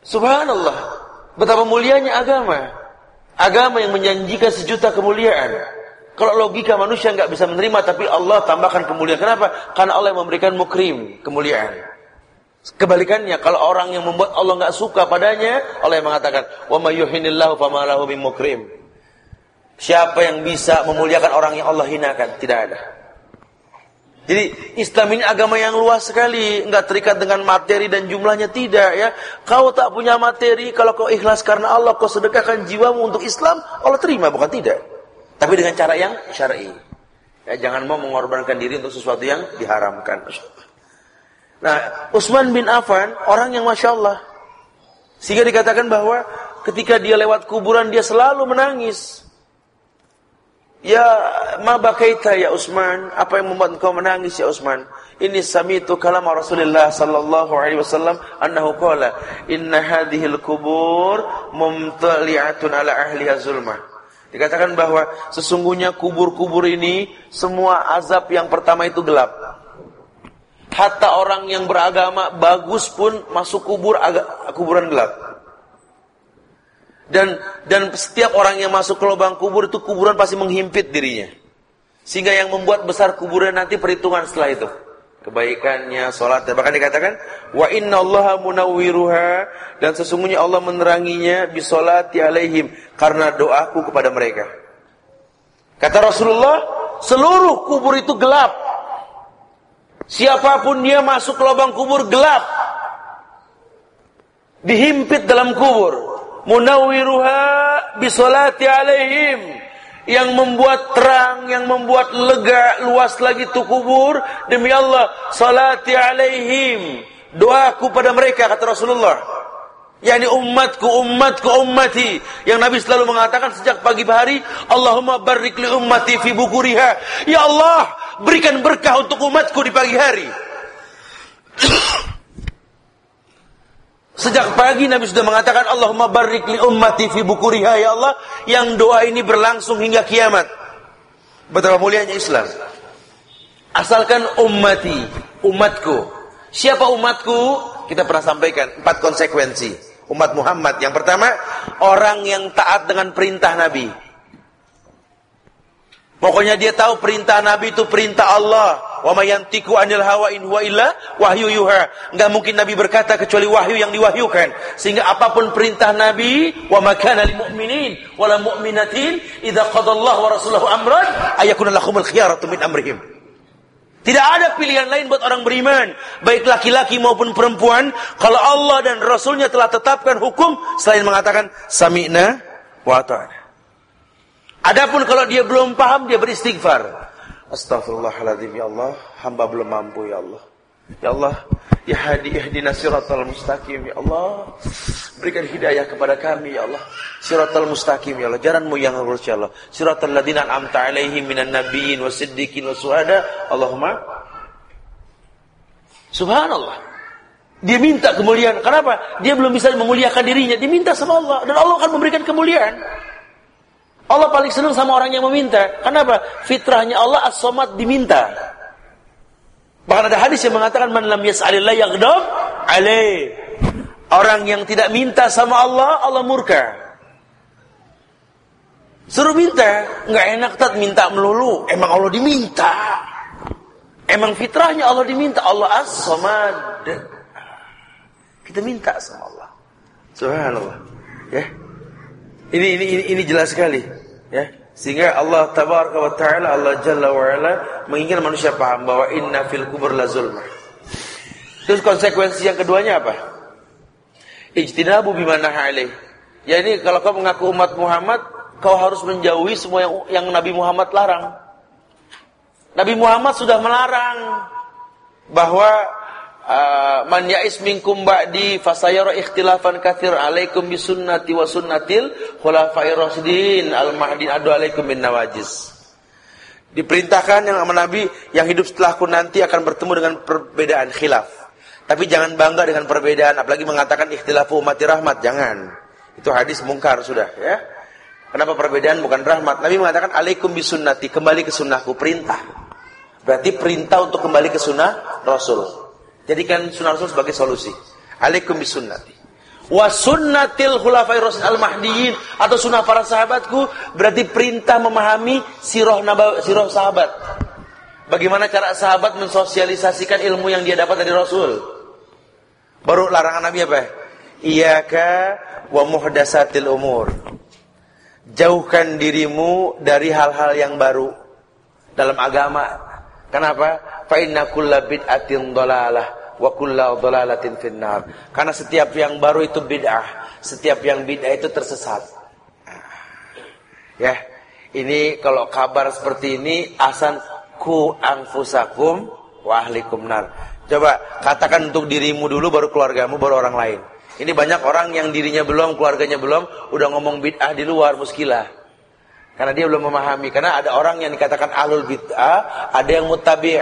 Subhanallah, betapa mulianya agama. Agama yang menjanjikan sejuta kemuliaan. Kalau logika manusia nggak bisa menerima, tapi Allah tambahkan kemuliaan. Kenapa? Karena Allah yang memberikan mukrim, kemuliaan. Kebalikannya, kalau orang yang membuat Allah nggak suka padanya, Allah yang mengatakan, wa mayyuhinillahu famalahu mukrim. Siapa yang bisa memuliakan orang yang Allah hinakan? Tidak ada. Jadi Islam ini agama yang luas sekali, nggak terikat dengan materi dan jumlahnya tidak ya. Kau tak punya materi, kalau kau ikhlas karena Allah, kau sedekahkan jiwamu untuk Islam, Allah terima bukan tidak. Tapi dengan cara yang syar'i. Ya, jangan mau mengorbankan diri untuk sesuatu yang diharamkan. Nah, Utsman bin Affan orang yang masya Allah, sehingga dikatakan bahwa ketika dia lewat kuburan dia selalu menangis. Ya ma bakaita ya Utsman, apa yang membuat engkau menangis ya Utsman? Ini samitu kalam Rasulullah sallallahu alaihi wasallam annahu qala inna hadhihi al-qubur mumtali'atun ala ahliha zulma. Dikatakan bahwa sesungguhnya kubur-kubur ini semua azab yang pertama itu gelap. Hatta orang yang beragama bagus pun masuk kubur agak kuburan gelap. Dan dan setiap orang yang masuk ke lubang kubur itu kuburan pasti menghimpit dirinya. Sehingga yang membuat besar kuburan nanti perhitungan setelah itu. Kebaikannya, sholat. Bahkan dikatakan, Wa inna allaha munawwiruha. Dan sesungguhnya Allah meneranginya bisolati alaihim. Karena doaku kepada mereka. Kata Rasulullah, seluruh kubur itu gelap. Siapa pun dia masuk lubang kubur gelap. Dihimpit dalam kubur munawwiruha bisolati alaihim yang membuat terang, yang membuat lega, luas lagi tu kubur demi Allah, salati alaihim. Doaku pada mereka kata Rasulullah. yakni umatku, umatku, ummati. Yang Nabi selalu mengatakan sejak pagi hari, Allahumma barik li ummati fi bukuriha. Ya Allah, berikan berkah untuk umatku di pagi hari. Sejak pagi Nabi sudah mengatakan Allahumma barik li ummati fi bukuriha ya Allah yang doa ini berlangsung hingga kiamat. Betapa mulianya Islam. Asalkan ummati, umatku. Siapa umatku? Kita pernah sampaikan empat konsekuensi. Umat Muhammad. Yang pertama, orang yang taat dengan perintah Nabi. Pokoknya dia tahu perintah Nabi itu perintah Allah. Wa mayantiku anil hawa in huwa illa wahyu yuha. Enggak mungkin Nabi berkata kecuali wahyu yang diwahyukan. Sehingga apa pun perintah Nabi, wa makana lil mu'minin wala mu'minatin idza qadallahu wa rasuluhu amran ayakuna lahumul khiyaratu min amrihim. Tidak ada pilihan lain buat orang beriman, baik laki-laki maupun perempuan, kalau Allah dan Rasulnya telah tetapkan hukum selain mengatakan sami'na wa ta'ana. Adapun kalau dia belum paham, dia beristighfar. Astaghfirullahaladzim ya Allah, hamba belum mampu ya Allah. Ya Allah, ya hadi ihdina siratal mustaqim ya Allah. Berikan hidayah kepada kami ya Allah. Siratal mustaqim ya Allah, jalanmu yang lurus ya Allah. Siratal ladzina an'amta alaihim minan nabiyyin wasiddiqin wasuhada. Allahumma Subhanallah. Dia minta kemuliaan. Kenapa? Dia belum bisa memuliakan dirinya. Dia minta sama Allah dan Allah akan memberikan kemuliaan. Allah paling senang sama orang yang meminta. Kenapa? Fitrahnya Allah as-somad diminta. Bahkan ada hadis yang mengatakan man lam yas'alillah yaghdab alaih. Orang yang tidak minta sama Allah, Allah murka. Suruh minta, nggak enak tat minta melulu. Emang Allah diminta. Emang fitrahnya Allah diminta. Allah as-somad. Kita minta sama Allah. Subhanallah. Ya. Ini ini ini, ini jelas sekali ya. Sehingga Allah tabaraka wa taala Allah jalla wa ala menginginkan manusia paham bahwa inna fil kubur la zulmah terus konsekuensi yang keduanya apa? Ijtinabu bimana alaih. Ya ini kalau kau mengaku umat Muhammad kau harus menjauhi semua yang, yang Nabi Muhammad larang. Nabi Muhammad sudah melarang bahwa Ah, man ya'is minkum ba'di fasayara ikhtilafan katsir alaikum bisunnati wa sunnatil khulafa'ir rasyidin al-mahdin adu alaikum bin nawajis. Diperintahkan yang sama Nabi yang hidup setelahku nanti akan bertemu dengan perbedaan khilaf. Tapi jangan bangga dengan perbedaan apalagi mengatakan ikhtilafu umati rahmat, jangan. Itu hadis mungkar sudah ya. Kenapa perbedaan bukan rahmat? Nabi mengatakan alaikum bisunnati, kembali ke sunnahku, perintah. Berarti perintah untuk kembali ke sunnah Rasul. Jadikan sunnah Rasul sebagai solusi. Alaikum bisunnati. Wa sunnatil khulafai rasul al-mahdiyin atau sunnah para sahabatku berarti perintah memahami sirah nabawi, sirah sahabat. Bagaimana cara sahabat mensosialisasikan ilmu yang dia dapat dari Rasul? Baru larangan Nabi apa? Iyaka wa muhdasatil umur. Jauhkan dirimu dari hal-hal yang baru dalam agama. Kenapa? Fa inna kulla bid'atin dhalalah wa kullu dhalalatin finnar. Karena setiap yang baru itu bid'ah, setiap yang bid'ah itu tersesat. Ya. Ini kalau kabar seperti ini asan ku anfusakum wa ahlikum nar. Coba katakan untuk dirimu dulu baru keluargamu baru orang lain. Ini banyak orang yang dirinya belum, keluarganya belum, udah ngomong bid'ah di luar muskilah. Karena dia belum memahami. Karena ada orang yang dikatakan alul bid'ah, ada yang mutabi',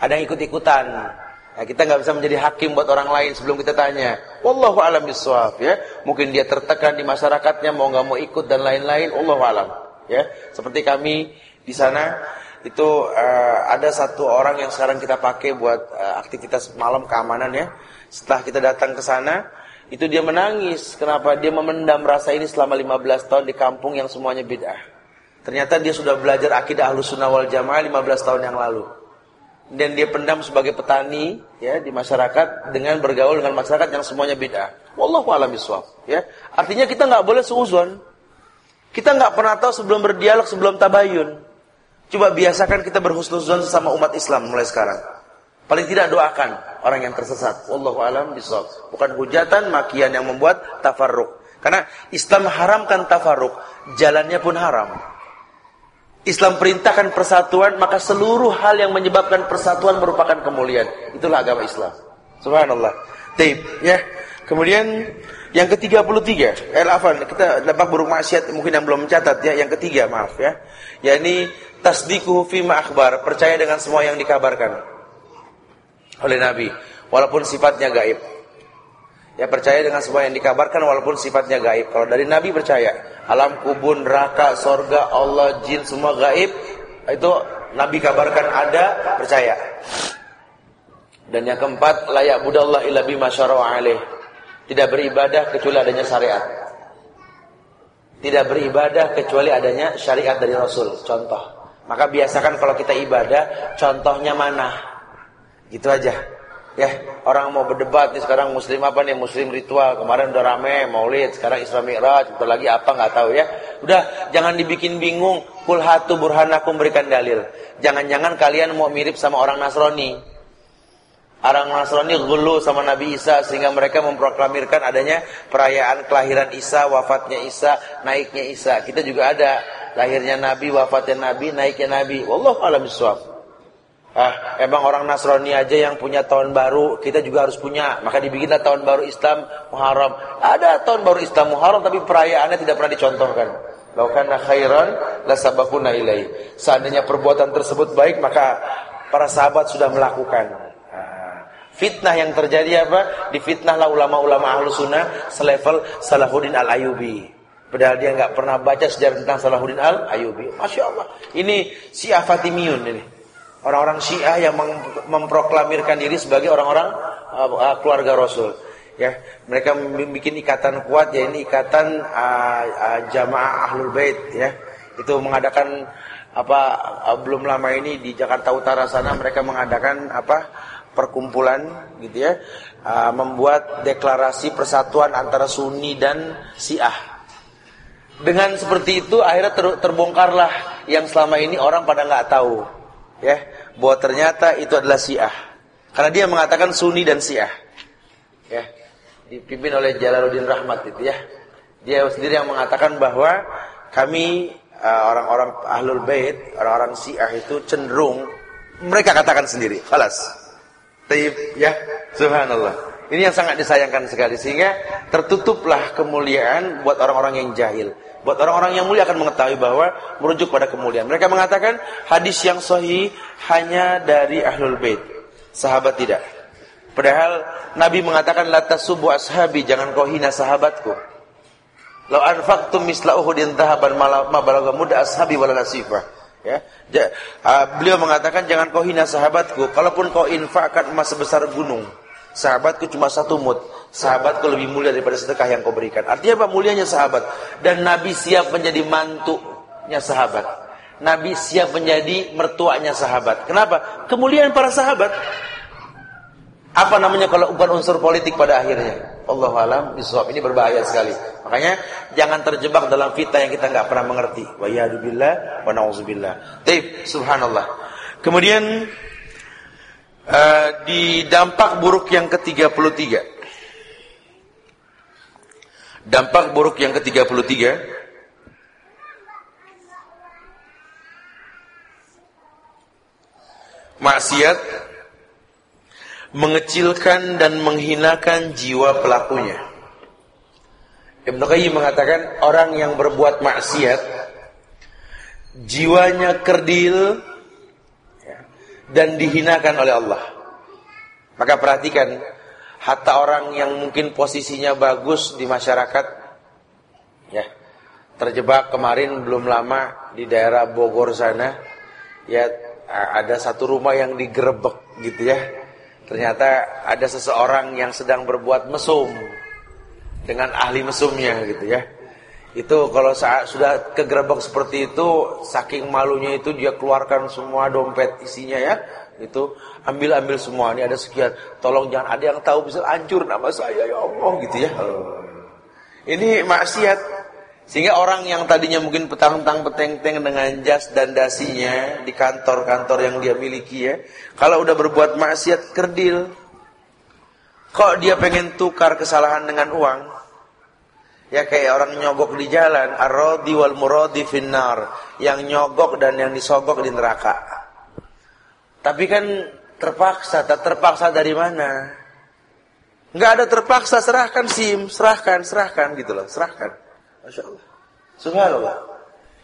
ada yang ikut-ikutan. Nah, kita nggak bisa menjadi hakim buat orang lain sebelum kita tanya. Wallahu alam bisawab ya. Mungkin dia tertekan di masyarakatnya mau nggak mau ikut dan lain-lain. Wallahu alam ya. Seperti kami di sana itu uh, ada satu orang yang sekarang kita pakai buat uh, aktivitas malam keamanan ya. Setelah kita datang ke sana, itu dia menangis. Kenapa? Dia memendam rasa ini selama 15 tahun di kampung yang semuanya bid'ah. Ternyata dia sudah belajar akidah ahlus sunnah wal jamaah 15 tahun yang lalu dan dia pendam sebagai petani ya di masyarakat dengan bergaul dengan masyarakat yang semuanya bid'ah. Wallahu a'lam bishawab, ya. Artinya kita nggak boleh seuzon. Kita nggak pernah tahu sebelum berdialog, sebelum tabayun. Coba biasakan kita berhusnuzon sesama umat Islam mulai sekarang. Paling tidak doakan orang yang tersesat. Wallahu a'lam bishawab. Bukan hujatan, makian yang membuat tafarruk. Karena Islam haramkan tafarruk, jalannya pun haram. Islam perintahkan persatuan, maka seluruh hal yang menyebabkan persatuan merupakan kemuliaan. Itulah agama Islam. Subhanallah. Taib, ya. Kemudian yang ke-33, eh afan, kita lepas buruk maksiat mungkin yang belum mencatat ya. Yang ketiga, maaf ya. yakni tasdiquhu fi akhbar, percaya dengan semua yang dikabarkan oleh Nabi, walaupun sifatnya gaib. Ya percaya dengan semua yang dikabarkan walaupun sifatnya gaib. Kalau dari Nabi percaya. Alam kubur, neraka, sorga, Allah, jin, semua gaib. Itu Nabi kabarkan ada, percaya. Dan yang keempat, layak budallah illa bima alaih. Tidak beribadah kecuali adanya syariat. Tidak beribadah kecuali adanya syariat dari Rasul. Contoh. Maka biasakan kalau kita ibadah, contohnya mana? Gitu aja. Ya, orang mau berdebat nih sekarang muslim apa nih? Muslim ritual. Kemarin udah rame Maulid, sekarang Isra Mi'raj, bentar lagi apa nggak tahu ya. Udah, jangan dibikin bingung. Kul hatu burhanakum berikan dalil. Jangan-jangan kalian mau mirip sama orang Nasrani. Orang Nasrani gulu sama Nabi Isa sehingga mereka memproklamirkan adanya perayaan kelahiran Isa, wafatnya Isa, naiknya Isa. Kita juga ada lahirnya Nabi, wafatnya Nabi, naiknya Nabi. Wallahu a'lam. Ah, emang orang Nasrani aja yang punya tahun baru, kita juga harus punya. Maka dibikinlah tahun baru Islam Muharram. Ada tahun baru Islam Muharram tapi perayaannya tidak pernah dicontohkan. Laukana khairan lasabakuna ilai. Seandainya perbuatan tersebut baik maka para sahabat sudah melakukan. Ah, fitnah yang terjadi apa? Difitnahlah ulama-ulama ahlu sunnah selevel Salahuddin al-Ayubi. Padahal dia nggak pernah baca sejarah tentang Salahuddin al-Ayubi. Masya Allah. Ini si Fatimiyun ini. Orang-orang Syiah yang memproklamirkan diri sebagai orang-orang uh, keluarga Rasul. Ya, mereka membuat ikatan kuat ya ini ikatan uh, uh, jamaah ahlul bait ya. Itu mengadakan apa uh, belum lama ini di Jakarta Utara sana mereka mengadakan apa perkumpulan gitu ya uh, membuat deklarasi persatuan antara Sunni dan Syiah. Dengan seperti itu akhirnya ter, terbongkarlah yang selama ini orang pada nggak tahu ya bahwa ternyata itu adalah Syiah. Karena dia mengatakan Sunni dan Syiah. Ya. Dipimpin oleh Jalaluddin Rahmat itu ya. Dia sendiri yang mengatakan bahwa kami uh, orang-orang uh, Ahlul Bait, orang-orang Syiah itu cenderung mereka katakan sendiri, falas. Taib ya, subhanallah. Ini yang sangat disayangkan sekali sehingga tertutuplah kemuliaan buat orang-orang yang jahil. Buat orang-orang yang mulia akan mengetahui bahwa merujuk pada kemuliaan. Mereka mengatakan hadis yang sahih hanya dari ahlul bait. Sahabat tidak. Padahal Nabi mengatakan la tasubu ashabi, jangan kau hina sahabatku. Lau anfaqtum misla Uhudin dhahaban ma balagha mudda ashabi wala nasifah. Ya. Uh, beliau mengatakan jangan kau hina sahabatku, kalaupun kau infakkan emas sebesar gunung. Sahabatku cuma satu mut sahabatku lebih mulia daripada sedekah yang kau berikan. Artinya apa mulianya sahabat? Dan Nabi siap menjadi mantunya sahabat. Nabi siap menjadi mertuanya sahabat. Kenapa? Kemuliaan para sahabat. Apa namanya kalau bukan unsur politik pada akhirnya? Allah alam bisawab. Ini berbahaya sekali. Makanya jangan terjebak dalam fitnah yang kita nggak pernah mengerti. Wa yadubillah wa na'udzubillah. Taib, subhanallah. Kemudian uh, di dampak buruk yang ke-33 Dampak buruk yang ke-33? Maksiat Mengecilkan dan menghinakan jiwa pelakunya. Ibn Qayyim mengatakan Orang yang berbuat maksiat Jiwanya kerdil Dan dihinakan oleh Allah. Maka perhatikan hatta orang yang mungkin posisinya bagus di masyarakat ya terjebak kemarin belum lama di daerah Bogor sana ya ada satu rumah yang digerebek gitu ya. Ternyata ada seseorang yang sedang berbuat mesum dengan ahli mesumnya gitu ya. Itu kalau saat sudah kegerebek seperti itu saking malunya itu dia keluarkan semua dompet isinya ya itu ambil ambil semua ini ada sekian. Tolong jangan ada yang tahu bisa hancur nama saya ya Allah gitu ya. Ini maksiat. Sehingga orang yang tadinya mungkin petang-petang peteng-teng dengan jas dan dasinya di kantor-kantor yang dia miliki ya. Kalau udah berbuat maksiat kerdil. Kok dia pengen tukar kesalahan dengan uang? Ya kayak orang nyogok di jalan arrodi wal murodi finnar yang nyogok dan yang disogok di neraka tapi kan terpaksa, tak terpaksa dari mana? Enggak ada terpaksa, serahkan SIM, serahkan, serahkan gitu loh, serahkan. Masya Allah. Subhanallah.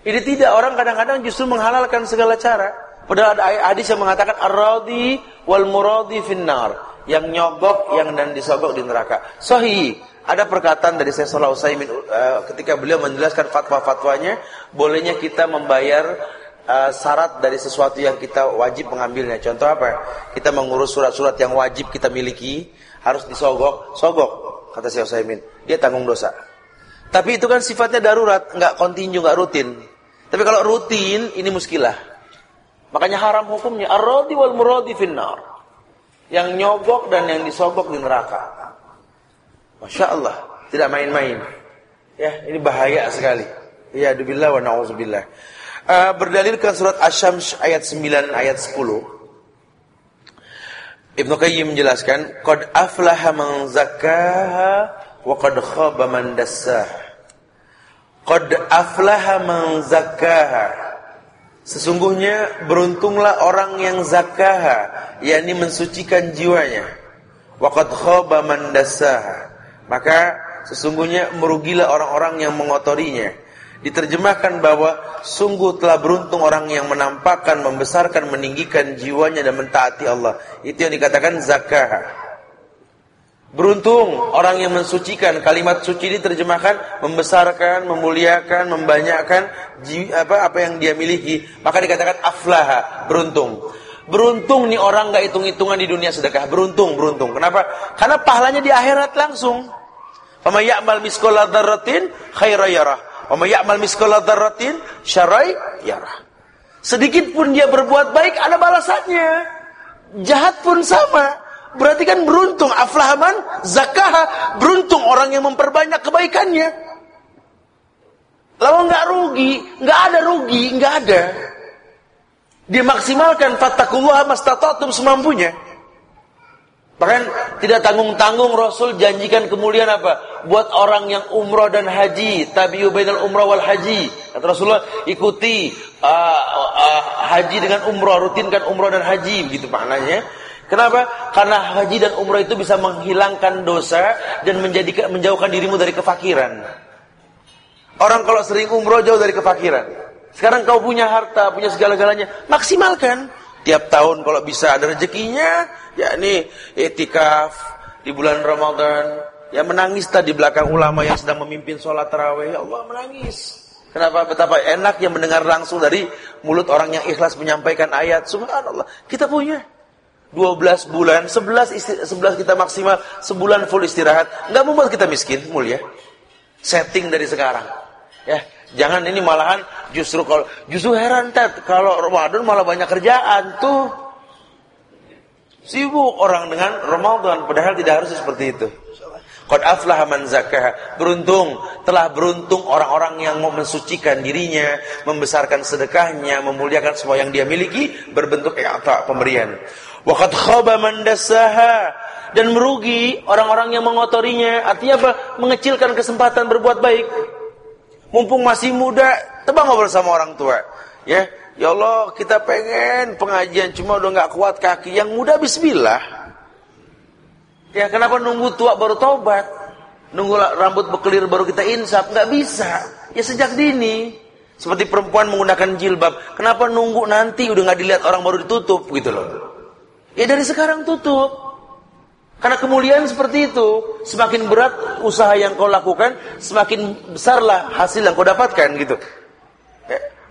Ini tidak, orang kadang-kadang justru menghalalkan segala cara. Padahal ada hadis yang mengatakan ar-radi wal muradi finnar. yang nyogok yang dan disogok di neraka. Sahih. Ada perkataan dari Syekh Utsaimin uh, ketika beliau menjelaskan fatwa-fatwanya, bolehnya kita membayar uh, syarat dari sesuatu yang kita wajib mengambilnya. Contoh apa? Kita mengurus surat-surat yang wajib kita miliki, harus disogok, sogok kata Syekh Utsaimin. Dia tanggung dosa. Tapi itu kan sifatnya darurat, nggak kontinu, nggak rutin. Tapi kalau rutin, ini muskilah. Makanya haram hukumnya ar-radi wal muradi finnar. Yang nyogok dan yang disogok di neraka. Masya Allah, tidak main-main. Ya, ini bahaya sekali. Ya, dubillah wa na'udzubillah. Uh, berdalilkan surat Asy-Syams ayat 9 ayat 10. Ibnu Qayyim menjelaskan, "Qad aflaha man zakkaha wa qad khaba man dassaha." Qad aflaha man zakkaha. Sesungguhnya beruntunglah orang yang zakkaha, yakni mensucikan jiwanya. Wa qad khaba man dassaha maka sesungguhnya merugilah orang-orang yang mengotorinya. Diterjemahkan bahwa sungguh telah beruntung orang yang menampakkan, membesarkan, meninggikan jiwanya dan mentaati Allah. Itu yang dikatakan zakah. Beruntung orang yang mensucikan kalimat suci ini terjemahkan membesarkan, memuliakan, membanyakkan apa apa yang dia miliki. Maka dikatakan aflaha, beruntung. Beruntung nih orang nggak hitung-hitungan di dunia sedekah. Beruntung, beruntung. Kenapa? Karena pahalanya di akhirat langsung. Fama ya'mal miskola dzarratin. Wa ya'mal miskola dzarratin syarai yarah. Sedikit pun dia berbuat baik ada balasannya. Jahat pun sama. Berarti kan beruntung aflahaman zakah beruntung orang yang memperbanyak kebaikannya. Lalu nggak rugi, nggak ada rugi, nggak ada. Dia maksimalkan fattakullah mastatatum semampunya. Bahkan tidak tanggung-tanggung Rasul janjikan kemuliaan apa? Buat orang yang umrah dan haji, tabiu bainal umrah wal haji. Kata Rasulullah, ikuti uh, uh, haji dengan umrah, rutinkan umrah dan haji, begitu maknanya. Kenapa? Karena haji dan umrah itu bisa menghilangkan dosa dan menjadikan menjauhkan dirimu dari kefakiran. Orang kalau sering umrah jauh dari kefakiran. Sekarang kau punya harta, punya segala-galanya, maksimalkan. Tiap tahun kalau bisa ada rezekinya, ya ini etikaf di bulan Ramadan. Ya menangis tadi belakang ulama yang sedang memimpin sholat tarawih. Ya Allah menangis. Kenapa? Betapa enak yang mendengar langsung dari mulut orang yang ikhlas menyampaikan ayat. Subhanallah. Kita punya 12 bulan, 11 isti, 11 kita maksimal, sebulan full istirahat. Nggak membuat kita miskin, mulia. Setting dari sekarang. Ya, Jangan ini malahan justru kalau justru heran tet kalau Ramadan malah banyak kerjaan tuh. Sibuk orang dengan Ramadan padahal tidak harus seperti itu. Qad aflaha man zakah. Beruntung, telah beruntung orang-orang yang mau mensucikan dirinya, membesarkan sedekahnya, memuliakan semua yang dia miliki berbentuk i'ta pemberian. Wa qad khaba man dassaha dan merugi orang-orang yang mengotorinya. Artinya apa? Mengecilkan kesempatan berbuat baik. Mumpung masih muda, tebang ngobrol sama orang tua. Ya, ya Allah, kita pengen pengajian cuma udah nggak kuat kaki. Yang muda bismillah. Ya, kenapa nunggu tua baru tobat? Nunggu rambut bekelir baru kita insaf? Nggak bisa. Ya sejak dini. Seperti perempuan menggunakan jilbab. Kenapa nunggu nanti udah nggak dilihat orang baru ditutup gitu loh. Ya dari sekarang tutup. Karena kemuliaan seperti itu, semakin berat usaha yang kau lakukan, semakin besarlah hasil yang kau dapatkan gitu.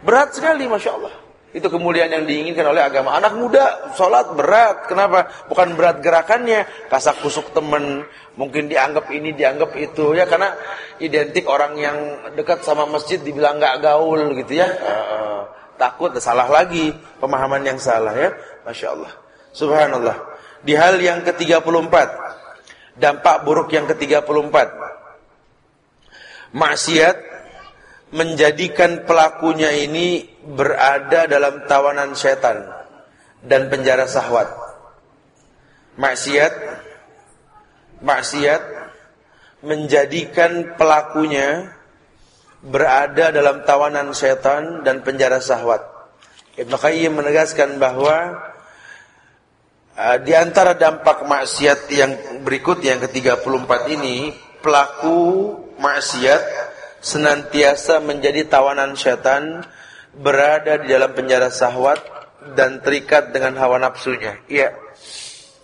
Berat sekali, masya Allah. Itu kemuliaan yang diinginkan oleh agama. Anak muda sholat berat, kenapa? Bukan berat gerakannya, kasak kusuk temen, mungkin dianggap ini, dianggap itu, ya karena identik orang yang dekat sama masjid dibilang nggak gaul gitu ya. Uh, takut, salah lagi pemahaman yang salah ya, masya Allah. Subhanallah di hal yang ke-34 dampak buruk yang ke-34 maksiat menjadikan pelakunya ini berada dalam tawanan setan dan penjara sahwat. Maksiat maksiat menjadikan pelakunya berada dalam tawanan setan dan penjara sahwat. Ibnu Qayyim menegaskan bahwa Uh, di antara dampak maksiat yang berikut yang ke-34 ini, pelaku maksiat senantiasa menjadi tawanan setan, berada di dalam penjara sahwat dan terikat dengan hawa nafsunya. Iya.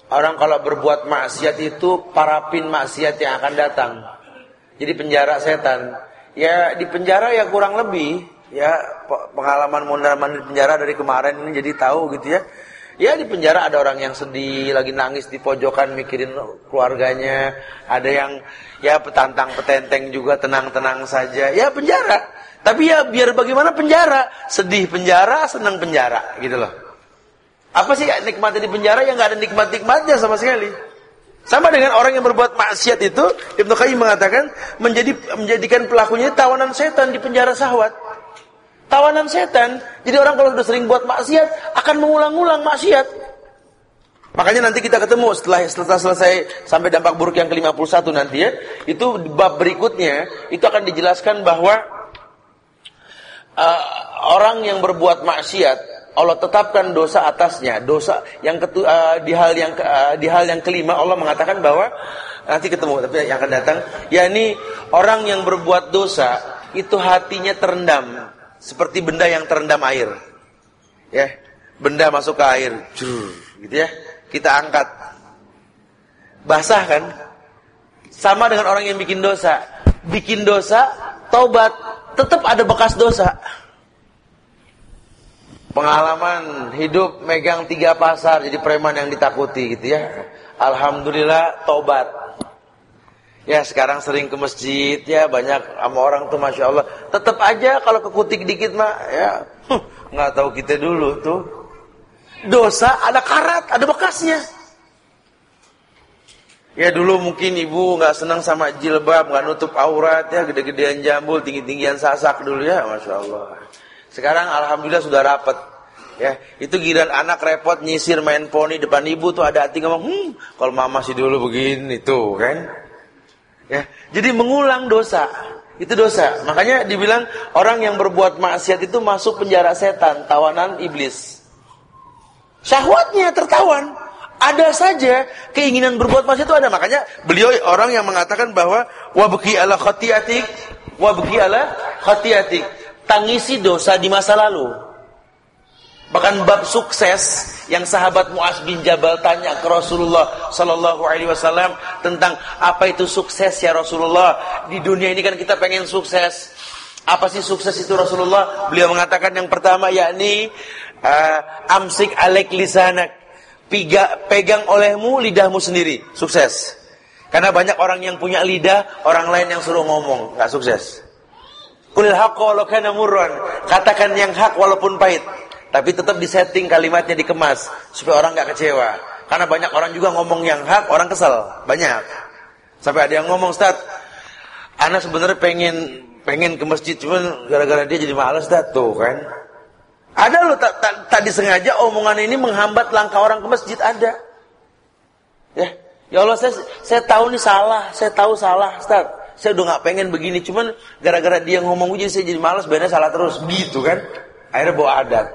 orang kalau berbuat maksiat itu parapin maksiat yang akan datang. Jadi penjara setan. Ya di penjara ya kurang lebih ya pengalaman mondar mandir penjara dari kemarin ini jadi tahu gitu ya. Ya di penjara ada orang yang sedih, lagi nangis di pojokan mikirin keluarganya, ada yang ya petantang petenteng juga tenang-tenang saja. Ya penjara. Tapi ya biar bagaimana penjara, sedih penjara, senang penjara gitu loh. Apa sih nikmatnya di penjara yang nggak ada nikmat-nikmatnya sama sekali. Sama dengan orang yang berbuat maksiat itu, Ibnu Qayyim mengatakan menjadi menjadikan pelakunya tawanan setan di penjara sahwat. Tawanan setan. Jadi orang kalau sudah sering buat maksiat akan mengulang-ulang maksiat. Makanya nanti kita ketemu setelah setelah selesai sampai dampak buruk yang ke-51 nanti ya, itu bab berikutnya itu akan dijelaskan bahwa uh, orang yang berbuat maksiat Allah tetapkan dosa atasnya. Dosa yang ketu, uh, di hal yang uh, di hal yang kelima Allah mengatakan bahwa nanti ketemu tapi yang akan datang yakni orang yang berbuat dosa itu hatinya terendam seperti benda yang terendam air. Ya, benda masuk ke air, Jur, gitu ya. Kita angkat. Basah kan? Sama dengan orang yang bikin dosa. Bikin dosa, taubat, tetap ada bekas dosa pengalaman hidup megang tiga pasar jadi preman yang ditakuti gitu ya. Alhamdulillah tobat. Ya sekarang sering ke masjid ya banyak sama orang tuh masya Allah. Tetap aja kalau kekutik dikit mah ya nggak tahu kita dulu tuh dosa ada karat ada bekasnya. Ya dulu mungkin ibu nggak senang sama jilbab nggak nutup aurat ya gede-gedean jambul tinggi-tinggian sasak dulu ya masya Allah. Sekarang alhamdulillah sudah rapat. Ya, itu giliran anak repot nyisir main poni depan ibu tuh ada hati ngomong, "Hmm, kalau mama sih dulu begini tuh, kan?" Ya, jadi mengulang dosa. Itu dosa. Makanya dibilang orang yang berbuat maksiat itu masuk penjara setan, tawanan iblis. Syahwatnya tertawan. Ada saja keinginan berbuat maksiat itu ada. Makanya beliau orang yang mengatakan bahwa wabki ala khatiatik, wabki ala khatiatik tangisi dosa di masa lalu. Bahkan bab sukses yang sahabat Muaz bin Jabal tanya ke Rasulullah Sallallahu Alaihi Wasallam tentang apa itu sukses ya Rasulullah di dunia ini kan kita pengen sukses. Apa sih sukses itu Rasulullah? Beliau mengatakan yang pertama yakni uh, amsik alek lisanak. Piga, pegang olehmu lidahmu sendiri. Sukses. Karena banyak orang yang punya lidah, orang lain yang suruh ngomong, nggak sukses. Kulil walau. Katakan yang hak walaupun pahit. Tapi tetap disetting kalimatnya dikemas supaya orang nggak kecewa. Karena banyak orang juga ngomong yang hak, orang kesel. Banyak. Sampai ada yang ngomong, "Ustaz, anak sebenarnya pengen pengen ke masjid cuman gara-gara dia jadi malas dah kan." Ada loh tak, tak, tak disengaja omongan ini menghambat langkah orang ke masjid ada. Ya, ya Allah saya saya tahu nih salah, saya tahu salah, Ustaz saya udah nggak pengen begini, cuman gara-gara dia ngomong ujian saya jadi malas, benar salah terus, gitu kan? Akhirnya bawa adat.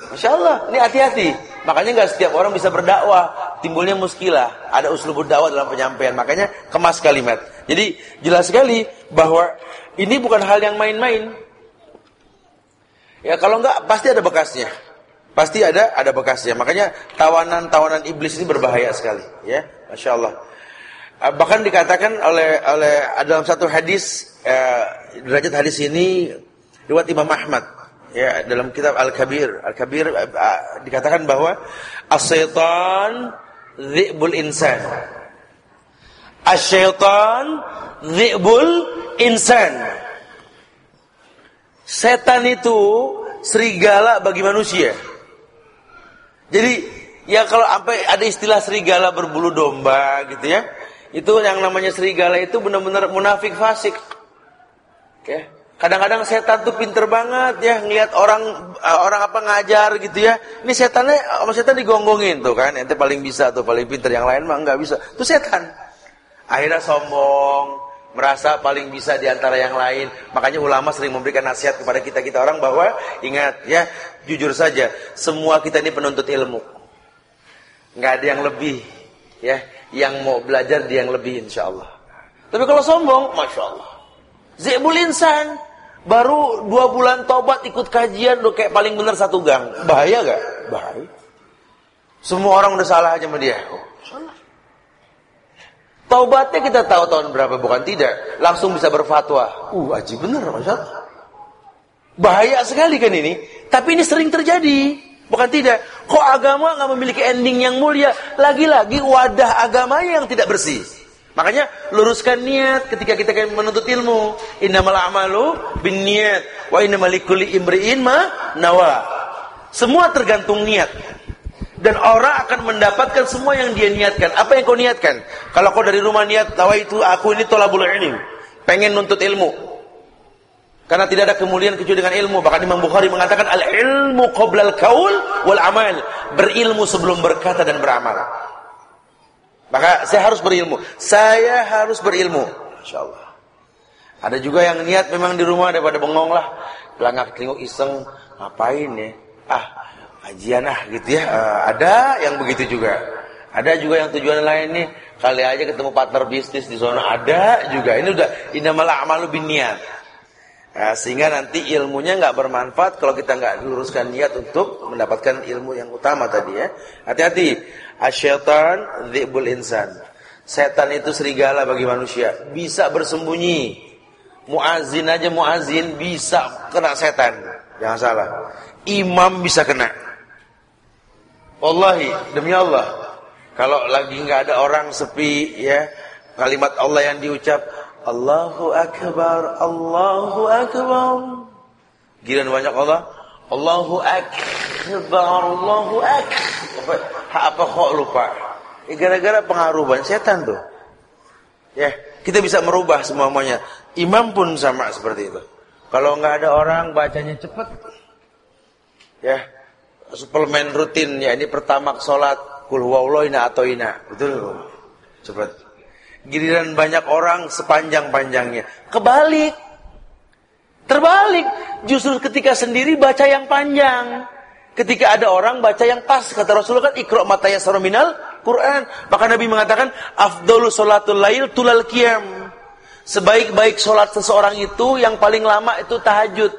Masya Allah, ini hati-hati. Makanya nggak setiap orang bisa berdakwah, timbulnya muskilah. Ada usul berdakwah dalam penyampaian, makanya kemas kalimat. Jadi jelas sekali bahwa ini bukan hal yang main-main. Ya kalau nggak pasti ada bekasnya. Pasti ada ada bekasnya. Makanya tawanan-tawanan iblis ini berbahaya sekali, ya. Masya Allah. Ah, bahkan dikatakan oleh oleh dalam satu hadis eh, derajat hadis ini riwayat Imam Ahmad ya dalam kitab Al-Kabir Al-Kabir eh, dikatakan bahwa as-syaitan dhi'bul insan as-syaitan insan setan itu serigala bagi manusia jadi ya kalau sampai ada istilah serigala berbulu domba gitu ya itu yang namanya serigala itu benar-benar munafik fasik. Ya. Kadang-kadang setan tuh pinter banget ya ngelihat orang eh, orang apa ngajar gitu ya. Ini setannya sama setan digonggongin tuh kan. Ente paling bisa tuh, paling pinter yang lain mah enggak bisa. Itu setan. Akhirnya sombong, merasa paling bisa di antara yang lain. Makanya ulama sering memberikan nasihat kepada kita-kita orang bahwa ingat ya, jujur saja, semua kita ini penuntut ilmu. Enggak ada yang lebih ya yang mau belajar dia yang lebih insya Allah. Tapi kalau sombong, masya Allah. Zibul insan baru dua bulan tobat ikut kajian udah kayak paling benar satu gang. Bahaya gak? Bahaya. Semua orang udah salah aja sama dia. Oh. Taubatnya kita tahu tahun berapa bukan tidak. Langsung bisa berfatwa. Uh, aji bener Masya Bahaya sekali kan ini. Tapi ini sering terjadi. Bukan tidak. Kok agama nggak memiliki ending yang mulia? Lagi-lagi wadah agamanya yang tidak bersih. Makanya luruskan niat ketika kita menuntut ilmu. Innamal a'malu bin niat wa innamal likulli imri'in ma nawa. Semua tergantung niat. Dan orang akan mendapatkan semua yang dia niatkan. Apa yang kau niatkan? Kalau kau dari rumah niat, tawa itu aku ini tolabul ilmu. Pengen nuntut ilmu. Karena tidak ada kemuliaan kecuali dengan ilmu. Bahkan Imam Bukhari mengatakan al ilmu qoblal kaul wal amal. Berilmu sebelum berkata dan beramal. Maka saya harus berilmu. Saya harus berilmu. Insya Allah. Ada juga yang niat memang di rumah daripada bengong lah. Pelangak tengok iseng. Ngapain ya? Ah, kajian ah gitu ya. Uh, ada yang begitu juga. Ada juga yang tujuan lain nih. Kali aja ketemu partner bisnis di sana. Ada juga. Ini udah malah amalu bin niat. Nah, sehingga nanti ilmunya nggak bermanfaat kalau kita nggak luruskan niat untuk mendapatkan ilmu yang utama tadi ya. Hati-hati. Asyaitan dzibul insan. Setan itu serigala bagi manusia. Bisa bersembunyi. Muazin aja muazin bisa kena setan. Jangan salah. Imam bisa kena. Wallahi, demi Allah. Kalau lagi nggak ada orang sepi ya, kalimat Allah yang diucap Allahu akbar, Allahu akbar. Giliran banyak Allah, Allahu akbar, Allahu akbar. Apa kok lupa? Ya, gara-gara pengaruh banyak setan tuh. Ya, kita bisa merubah semuanya. Imam pun sama seperti itu. Kalau nggak ada orang bacanya cepat, ya suplemen rutin ya ini pertama sholat. Kul ina atau ina. Betul. Cepat giliran banyak orang sepanjang-panjangnya. Kebalik. Terbalik. Justru ketika sendiri baca yang panjang. Ketika ada orang baca yang pas kata Rasulullah kan ikro mataya sarominal Quran. Maka Nabi mengatakan afdolu sholatul lail tulal qiyam. Sebaik-baik sholat seseorang itu yang paling lama itu tahajud.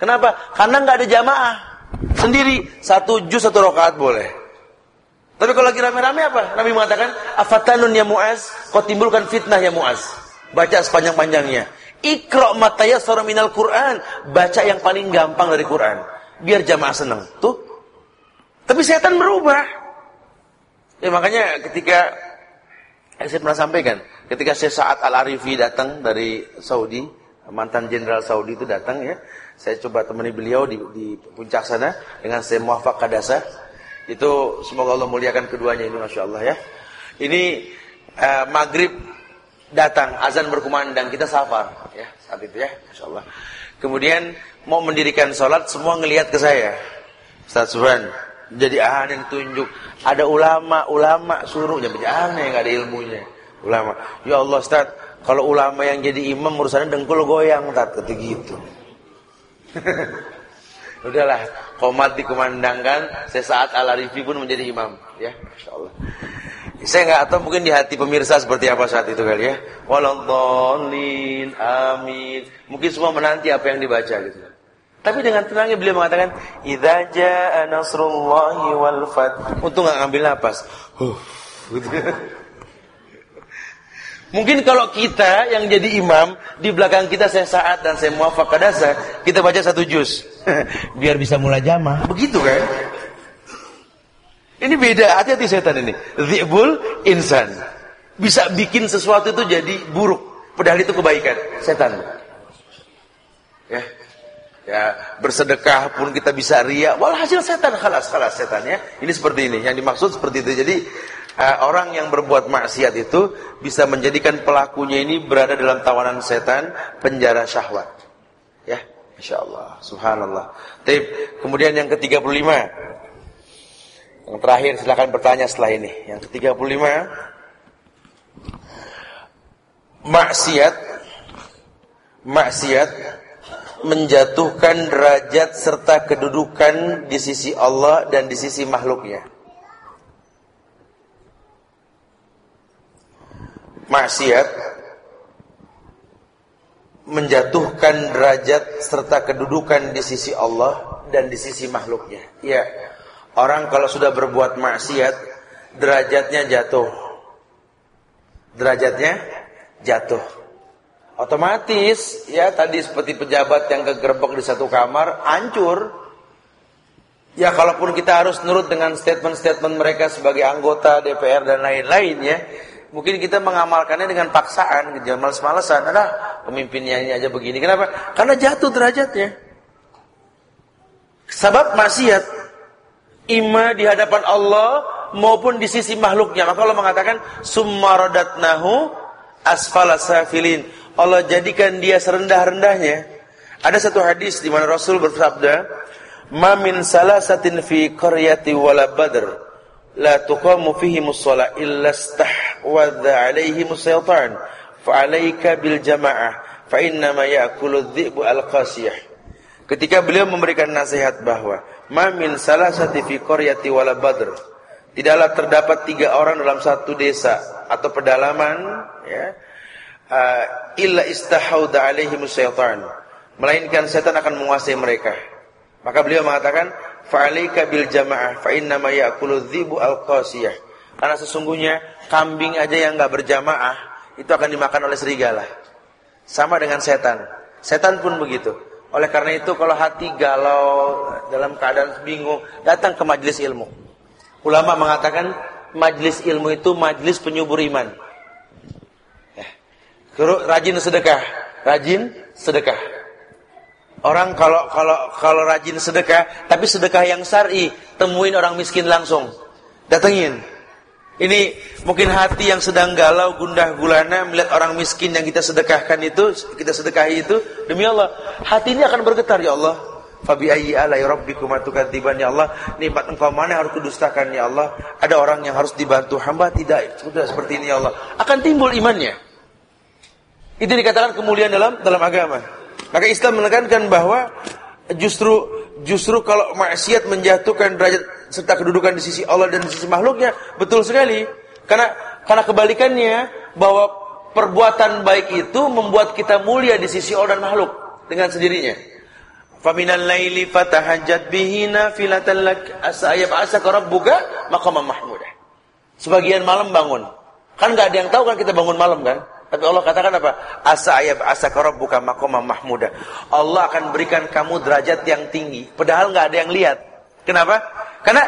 Kenapa? Karena nggak ada jamaah Sendiri satu juz satu rakaat boleh. Tapi kalau lagi rame-rame apa? Nabi mengatakan, "Afatanun ya Muaz, kau timbulkan fitnah ya Muaz." Baca sepanjang-panjangnya. Ikra mataya minal Quran, baca yang paling gampang dari Quran. Biar jamaah senang. Tuh. Tapi setan berubah. Ya makanya ketika saya pernah sampaikan, ketika saya saat Al-Arifi datang dari Saudi, mantan jenderal Saudi itu datang ya, saya coba temani beliau di, di puncak sana dengan saya muafak kadasa. Itu semoga Allah muliakan keduanya ini Masya Allah ya. Ini uh, maghrib datang, azan berkumandang, kita safar ya saat itu ya, Masya Allah. Kemudian mau mendirikan sholat, semua ngelihat ke saya. Ustaz Subhan, jadi aneh tunjuk. Ada ulama, ulama suruh, jadi aneh, nggak ada ilmunya. Ulama, ya Allah Ustaz, kalau ulama yang jadi imam urusannya dengkul goyang, Ustaz, gitu. Udahlah, komat dikumandangkan, sesaat Al-Arifi pun menjadi imam. Ya, Masya Allah. Saya nggak tahu mungkin di hati pemirsa seperti apa saat itu kali ya. Waladhalin, amin. Mungkin semua menanti apa yang dibaca gitu. Tapi dengan tenangnya beliau mengatakan, Idza jaa nasrullahi wal fath. Untung nggak ngambil napas. Huh. Gitu. Mungkin kalau kita yang jadi imam, di belakang kita saya saat dan saya muafak kadasa, kita baca satu juz. Biar bisa mulai jamaah. Begitu kan? Ini beda, hati-hati setan ini. Zibul insan. Bisa bikin sesuatu itu jadi buruk. Padahal itu kebaikan. Setan. Ya. Ya, bersedekah pun kita bisa ria. Walhasil setan, kalas, kalas setan ya. Ini seperti ini. Yang dimaksud seperti itu. Jadi, uh, orang yang berbuat maksiat itu bisa menjadikan pelakunya ini berada dalam tawanan setan, penjara syahwat. Ya, Masya Allah, Subhanallah. Tip. Kemudian yang ke-35. Yang terakhir silahkan bertanya setelah ini. Yang ke-35. Maksiat. Maksiat menjatuhkan derajat serta kedudukan di sisi Allah dan di sisi makhluknya. Maksiat menjatuhkan derajat serta kedudukan di sisi Allah dan di sisi makhluknya. Ya, Orang kalau sudah berbuat maksiat, derajatnya jatuh. Derajatnya jatuh. Otomatis, ya tadi seperti pejabat yang kegerbek di satu kamar, hancur. Ya kalaupun kita harus nurut dengan statement-statement mereka sebagai anggota DPR dan lain-lain ya. Mungkin kita mengamalkannya dengan paksaan, jangan males-malesan. Ada pemimpinnya ini aja begini. Kenapa? Karena jatuh derajatnya. Sebab maksiat ima di hadapan Allah maupun di sisi makhluknya. Maka Allah mengatakan summarodatnahu asfala safilin. Allah jadikan dia serendah-rendahnya. Ada satu hadis di mana Rasul bersabda, "Ma min salasatin fi qaryati wala badr la tuqamu fihi musalla illa stahwadha alaihi musyaitan fa alayka bil jama'ah fa inna ma ya'kulu dhi'bu al-qasiyah." Ketika beliau memberikan nasihat bahwa Mamin salah satu fi qaryati wala badr. Tidaklah terdapat tiga orang dalam satu desa atau pedalaman ya. Uh, illa istahauda alaihi syaitan. Melainkan setan akan menguasai mereka. Maka beliau mengatakan, "Fa'alaika bil jamaah fa inna ma ya'kulu dhibu al-qasiyah." Karena sesungguhnya kambing aja yang enggak berjamaah itu akan dimakan oleh serigala. Sama dengan setan. Setan pun begitu. Oleh karena itu kalau hati galau dalam keadaan bingung, datang ke majelis ilmu. Ulama mengatakan majelis ilmu itu majelis penyubur iman. Ya. Rajin sedekah, rajin sedekah. Orang kalau kalau kalau rajin sedekah, tapi sedekah yang syar'i, temuin orang miskin langsung. Datengin. Ini mungkin hati yang sedang galau, gundah gulana melihat orang miskin yang kita sedekahkan itu, kita sedekahi itu, demi Allah, hati ini akan bergetar ya Allah. Fabi ayyi ala rabbikum atukadziban ya Allah, nikmat engkau mana harus kudustakan ya Allah? Ada orang yang harus dibantu, hamba tidak, sudah seperti ini ya Allah. Akan timbul imannya. Itu dikatakan kemuliaan dalam dalam agama. Maka Islam menekankan bahwa justru justru kalau maksiat menjatuhkan derajat serta kedudukan di sisi Allah dan di sisi makhluknya betul sekali. Karena karena kebalikannya bahwa perbuatan baik itu membuat kita mulia di sisi Allah dan makhluk dengan sendirinya. Faminal laili fatahajjat bihi nafilatan lak asa yab'asaka rabbuka maqaman mahmudah. Sebagian malam bangun. Kan nggak ada yang tahu kan kita bangun malam kan? Tapi Allah katakan apa? Asa ayab asa rabbuka maqaman mahmudah. Allah akan berikan kamu derajat yang tinggi. Padahal nggak ada yang lihat. Kenapa? Karena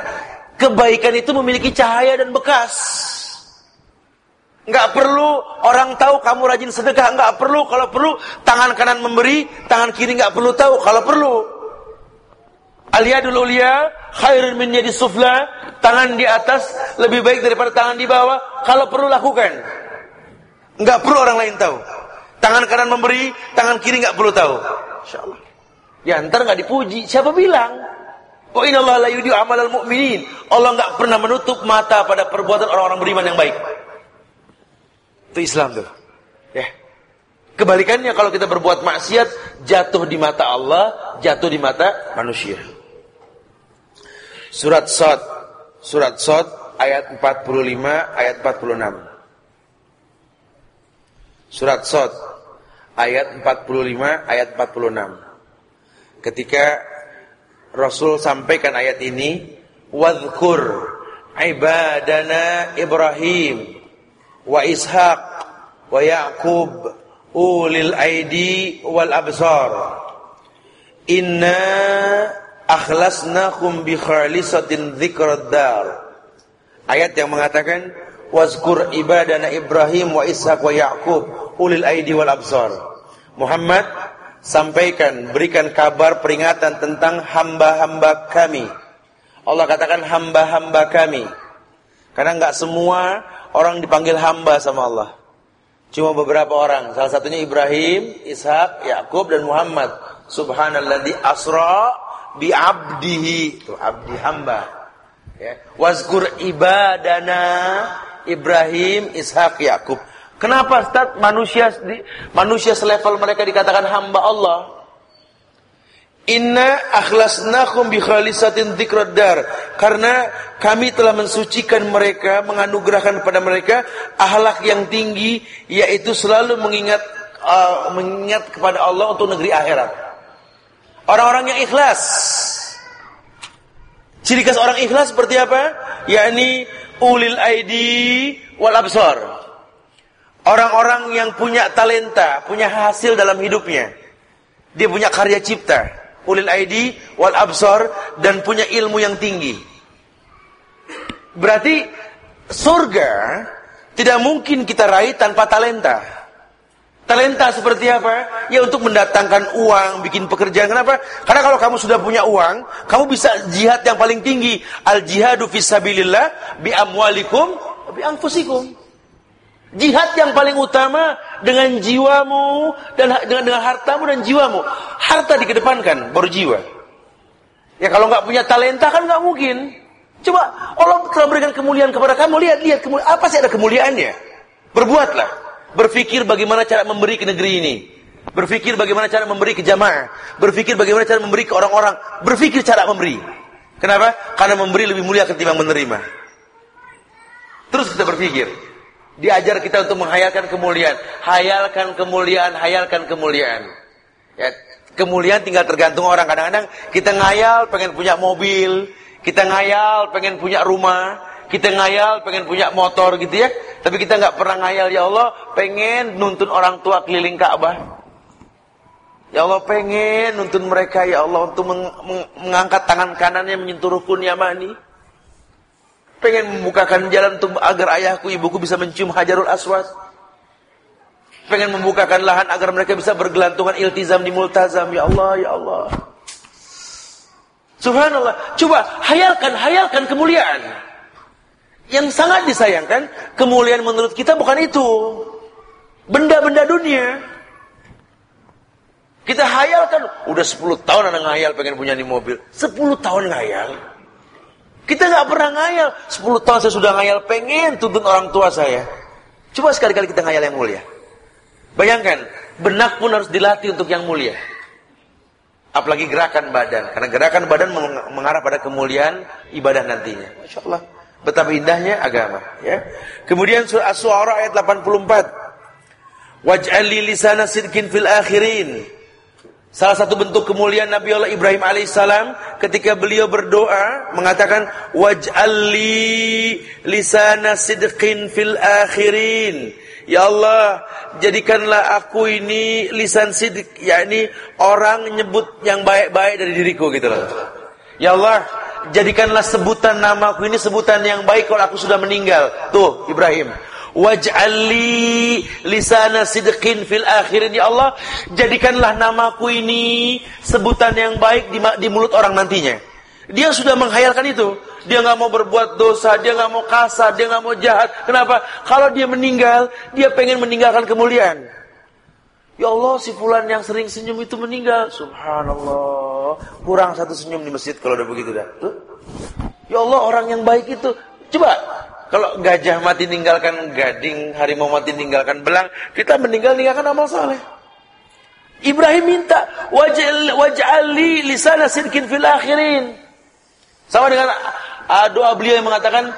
kebaikan itu memiliki cahaya dan bekas. Enggak perlu orang tahu kamu rajin sedekah, enggak perlu. Kalau perlu tangan kanan memberi, tangan kiri enggak perlu tahu. Kalau perlu Aliyadul ulia khairun min yadi sufla, tangan di atas lebih baik daripada tangan di bawah. Kalau perlu lakukan. Enggak perlu orang lain tahu. Tangan kanan memberi, tangan kiri enggak perlu tahu. Insyaallah. Ya ntar enggak dipuji, siapa bilang? Wa inna Allah la yudiu amalal mu'minin. Allah enggak pernah menutup mata pada perbuatan orang-orang beriman yang baik. Itu Islam tuh. Ya. Kebalikannya kalau kita berbuat maksiat, jatuh di mata Allah, jatuh di mata manusia. Surat Sod. Surat Sod ayat 45 ayat 46. Surat Sod ayat 45 ayat 46. Ketika Rasul sampaikan ayat ini, wadhkur ibadana Ibrahim wa Ishaq wa Yaqub ulil aidi wal absar. Inna akhlasnakum bi khalisatin dzikrad dar. Ayat yang mengatakan wazkur ibadana Ibrahim wa Ishaq wa Yaqub ulil aidi wal absar. Muhammad sampaikan, berikan kabar peringatan tentang hamba-hamba kami. Allah katakan hamba-hamba kami. Karena enggak semua orang dipanggil hamba sama Allah. Cuma beberapa orang. Salah satunya Ibrahim, Ishak, Yakub dan Muhammad. Subhanalladzi asra bi abdihi. Itu abdi hamba. Ya. Wazkur ibadana Ibrahim, Ishak, Yakub. Kenapa Ustaz manusia manusia selevel mereka dikatakan hamba Allah? Inna akhlasnakum bi khalisatin. Karena kami telah mensucikan mereka, menganugerahkan kepada mereka ahlak yang tinggi yaitu selalu mengingat uh, mengingat kepada Allah untuk negeri akhirat. Orang-orang yang ikhlas. Ciri khas orang ikhlas seperti apa? yakni ulil aidi wal absar. Orang-orang yang punya talenta, punya hasil dalam hidupnya. Dia punya karya cipta, ulil aidi wal absar dan punya ilmu yang tinggi. Berarti surga tidak mungkin kita raih tanpa talenta. Talenta seperti apa? Ya untuk mendatangkan uang, bikin pekerjaan. Kenapa? Karena kalau kamu sudah punya uang, kamu bisa jihad yang paling tinggi. Al jihadu fisabilillah bi amwalikum bi anfusikum. Jihad yang paling utama dengan jiwamu dan dengan dengan hartamu dan jiwamu. Harta dikedepankan, baru jiwa. Ya kalau nggak punya talenta kan nggak mungkin. Coba Allah telah berikan kemuliaan kepada kamu, lihat lihat kemuliaan apa sih ada kemuliaannya? Berbuatlah. Berpikir bagaimana cara memberi ke negeri ini. Berpikir bagaimana cara memberi ke jamaah. Berpikir bagaimana cara memberi ke orang-orang. Berpikir cara memberi. Kenapa? Karena memberi lebih mulia ketimbang menerima. Terus kita berpikir. Diajar kita untuk menghayalkan kemuliaan. Hayalkan kemuliaan, hayalkan kemuliaan. Ya, kemuliaan tinggal tergantung orang. Kadang-kadang kita ngayal pengen punya mobil. Kita ngayal pengen punya rumah. Kita ngayal pengen punya motor gitu ya. Tapi kita nggak pernah ngayal ya Allah pengen nuntun orang tua keliling Ka'bah. Ya Allah pengen nuntun mereka ya Allah untuk meng meng mengangkat tangan kanannya menyentuh rukun yamani. Pengen membukakan jalan untuk agar ayahku ibuku bisa mencium hajarul aswad. Pengen membukakan lahan agar mereka bisa bergelantungan iltizam di multazam ya Allah ya Allah. Subhanallah. Coba hayalkan hayalkan kemuliaan. Yang sangat disayangkan, kemuliaan menurut kita bukan itu. Benda-benda dunia. Kita hayalkan, udah 10 tahun anak ngayal pengen punya nih mobil. 10 tahun ngayal. Kita nggak pernah ngayal. 10 tahun saya sudah ngayal pengen tuntun orang tua saya. Coba sekali-kali kita ngayal yang mulia. Bayangkan, benak pun harus dilatih untuk yang mulia. Apalagi gerakan badan. Karena gerakan badan mengarah pada kemuliaan ibadah nantinya. Masya Allah. Betapa indahnya agama, ya. Kemudian surah As-Suara ayat 84. Waj'ali lisana sidqin fil akhirin. Salah satu bentuk kemuliaan Nabi Allah Ibrahim alaihissalam ketika beliau berdoa mengatakan waj'alli lisana sidqin fil akhirin. Ya Allah, jadikanlah aku ini lisan sidik, yakni orang nyebut yang baik-baik dari diriku gitu loh. Ya Allah, jadikanlah sebutan namaku ini sebutan yang baik kalau aku sudah meninggal. Tuh, Ibrahim. Waj'alli lisana sidqin fil akhirin ya Allah, jadikanlah namaku ini sebutan yang baik di, di mulut orang nantinya. Dia sudah menghayalkan itu. Dia nggak mau berbuat dosa, dia nggak mau kasar, dia nggak mau jahat. Kenapa? Kalau dia meninggal, dia pengen meninggalkan kemuliaan. Ya Allah, si fulan yang sering senyum itu meninggal. Subhanallah. Kurang satu senyum di masjid kalau udah begitu dah. Tuh. Ya Allah, orang yang baik itu. Coba, kalau gajah mati ninggalkan gading, harimau mati ninggalkan belang, kita meninggal ninggalkan amal saleh. Ibrahim minta, waj'ali lisana sirkin fil akhirin. Sama dengan uh, doa beliau yang mengatakan,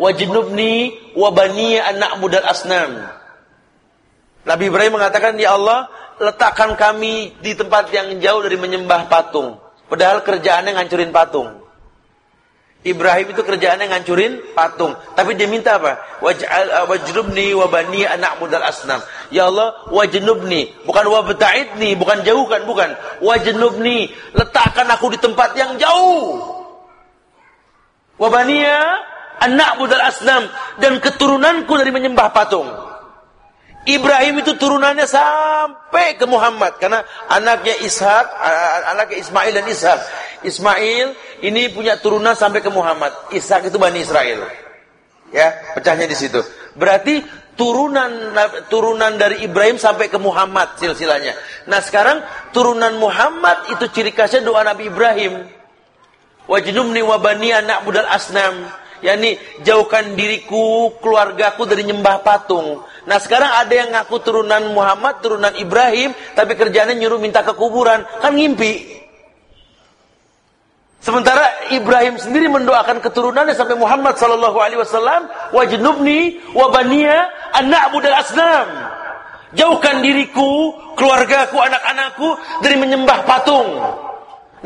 wajibnubni wabaniya anak budal asnam. Nabi Ibrahim mengatakan, Ya Allah, letakkan kami di tempat yang jauh dari menyembah patung. Padahal kerjaannya ngancurin patung. Ibrahim itu kerjaannya ngancurin patung. Tapi dia minta apa? Waj'al wajnubni wa bani anak mudal asnam. Ya Allah, wajnubni, bukan wabta'idni, bukan jauhkan, bukan. Wajnubni, letakkan aku di tempat yang jauh. Wabaniya anak mudal asnam dan keturunanku dari menyembah patung. Ibrahim itu turunannya sampai ke Muhammad karena anaknya Ishak, anaknya Ismail dan Ishak. Ismail ini punya turunan sampai ke Muhammad. Ishak itu Bani Israel. Ya, pecahnya di situ. Berarti turunan turunan dari Ibrahim sampai ke Muhammad silsilahnya. Nah, sekarang turunan Muhammad itu ciri khasnya doa Nabi Ibrahim. Wajnumni wa bani anak budal asnam yakni jauhkan diriku, keluargaku dari nyembah patung. Nah sekarang ada yang ngaku turunan Muhammad, turunan Ibrahim, tapi kerjanya nyuruh minta ke kuburan, kan ngimpi. Sementara Ibrahim sendiri mendoakan keturunannya sampai Muhammad sallallahu alaihi wasallam, wajnubni wabaniya anak budal asnam. Jauhkan diriku, keluargaku, anak-anakku dari menyembah patung.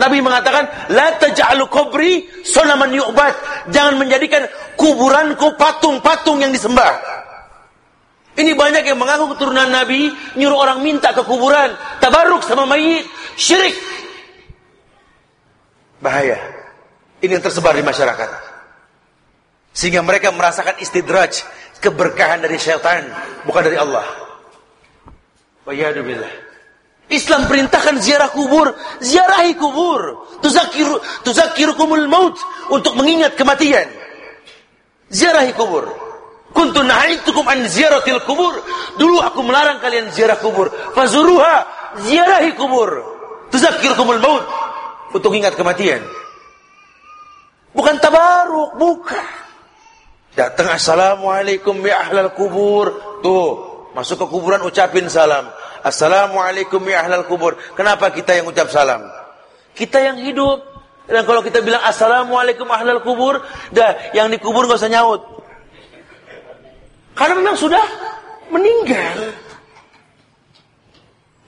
Nabi mengatakan, La taj'alu kubri sonaman yu'bad. Jangan menjadikan kuburanku patung-patung yang disembah. Ini banyak yang mengaku keturunan Nabi, nyuruh orang minta ke kuburan, tabaruk sama mayit, syirik. Bahaya. Ini yang tersebar di masyarakat. Sehingga mereka merasakan istidraj, keberkahan dari syaitan, bukan dari Allah. Wa billah. Islam perintahkan ziarah kubur, ziarahi kubur. Tuzakiru, tuzakirukumul maut untuk mengingat kematian. Ziarahi kubur. Kuntu nahaitukum an ziaratil kubur. Dulu aku melarang kalian ziarah kubur. Fazuruha, ziarahi kubur. Tuzakirukumul maut untuk ingat kematian. Bukan tabaruk, bukan. Datang assalamualaikum ya ahlal kubur. Tuh, masuk ke kuburan ucapin salam. Assalamualaikum ya ahlal kubur. Kenapa kita yang ucap salam? Kita yang hidup. Dan kalau kita bilang Assalamualaikum ahlal kubur, dah yang dikubur gak usah nyaut. Karena memang sudah meninggal.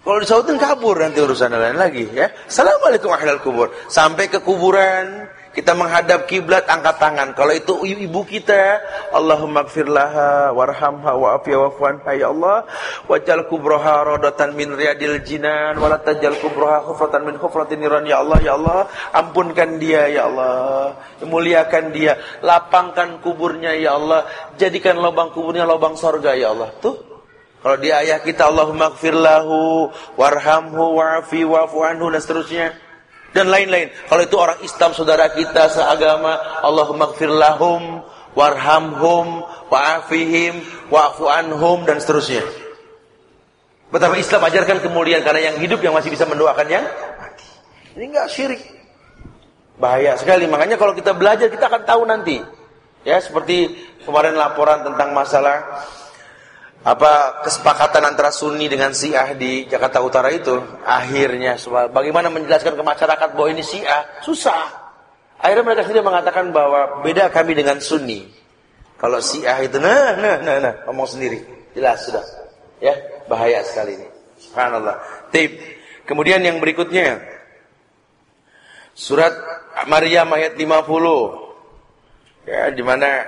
Kalau disautin kabur nanti urusan lain lagi ya. Assalamualaikum ahlal kubur. Sampai ke kuburan, kita menghadap kiblat angkat tangan. Kalau itu ibu kita, Allahumma gfirlaha warhamha wa'afiya wa'fuanha ya Allah. Wajal kubroha rodatan min riyadil jinan. Walatajal kubroha khufratan min khufratin niran ya Allah. Ya Allah, ampunkan dia ya Allah. Muliakan dia. Lapangkan kuburnya ya Allah. Jadikan lubang kuburnya lubang sorga ya Allah. Tuh. Kalau di ayah kita Allahumma gfirlahu warhamhu wa'afi wa'fuanhu dan seterusnya dan lain-lain. Kalau itu orang Islam saudara kita seagama, Allahumma gfir lahum warhamhum wa'afihim wa'fu anhum dan seterusnya. Betapa Islam ajarkan kemuliaan karena yang hidup yang masih bisa mendoakan yang mati. Ini enggak syirik. Bahaya sekali. Makanya kalau kita belajar kita akan tahu nanti. Ya, seperti kemarin laporan tentang masalah apa kesepakatan antara Sunni dengan Syiah di Jakarta Utara itu? Akhirnya bagaimana menjelaskan ke masyarakat bahwa ini Syiah? Susah. Akhirnya mereka sendiri mengatakan bahwa beda kami dengan Sunni. Kalau Syiah itu nah nah nah nah ngomong sendiri. Jelas sudah. Ya bahaya sekali ini. Subhanallah. Tip. Kemudian yang berikutnya. Surat Maryam ayat 50 ya di mana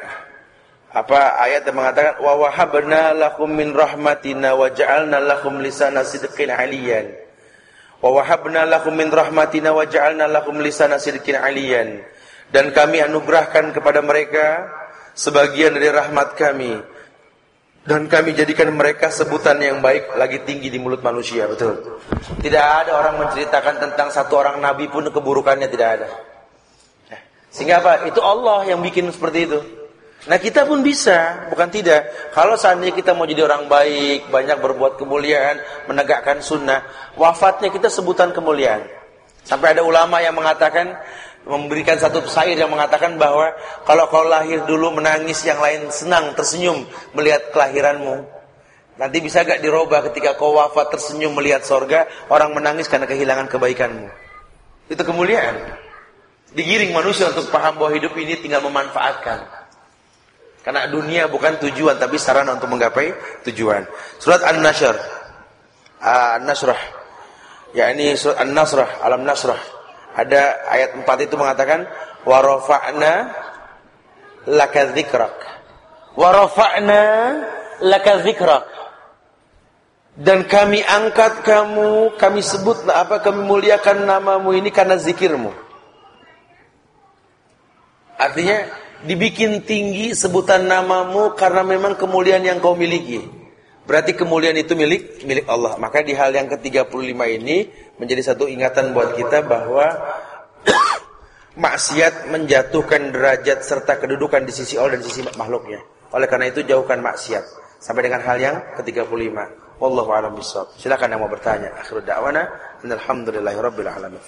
apa ayat yang mengatakan wa wahabna lakum min rahmatina wa ja'alna lakum lisana sidqin aliyan. Wa wahabna lakum min rahmatina wa ja'alna lakum lisana sidqin aliyan. Dan kami anugerahkan kepada mereka sebagian dari rahmat kami. Dan kami jadikan mereka sebutan yang baik lagi tinggi di mulut manusia betul? Tidak ada orang menceritakan tentang satu orang nabi pun keburukannya tidak ada. Sehingga apa? Itu Allah yang bikin seperti itu Nah kita pun bisa, bukan tidak. Kalau seandainya kita mau jadi orang baik, banyak berbuat kemuliaan, menegakkan sunnah, wafatnya kita sebutan kemuliaan. Sampai ada ulama yang mengatakan, memberikan satu syair yang mengatakan bahwa kalau kau lahir dulu menangis, yang lain senang, tersenyum melihat kelahiranmu. Nanti bisa gak dirubah ketika kau wafat tersenyum melihat sorga, orang menangis karena kehilangan kebaikanmu. Itu kemuliaan. Digiring manusia untuk paham bahwa hidup ini tinggal memanfaatkan. Karena dunia bukan tujuan tapi sarana untuk menggapai tujuan. Surat An-Nasr. An-Nasrah. Ya ini surat An-Nasrah, Alam Nasrah. Ada ayat 4 itu mengatakan wa rafa'na laka dzikrak. Wa rafa'na laka dzikrak. Dan kami angkat kamu, kami sebut apa kami muliakan namamu ini karena zikirmu. Artinya dibikin tinggi sebutan namamu karena memang kemuliaan yang kau miliki. Berarti kemuliaan itu milik milik Allah. Maka di hal yang ke-35 ini menjadi satu ingatan buat kita bahwa maksiat menjatuhkan derajat serta kedudukan di sisi Allah dan di sisi makhluknya. Oleh karena itu jauhkan maksiat. Sampai dengan hal yang ke-35. Wallahu a'lam bishawab. Silakan yang mau bertanya. Akhirul da'wana alhamdulillahirabbil alamin.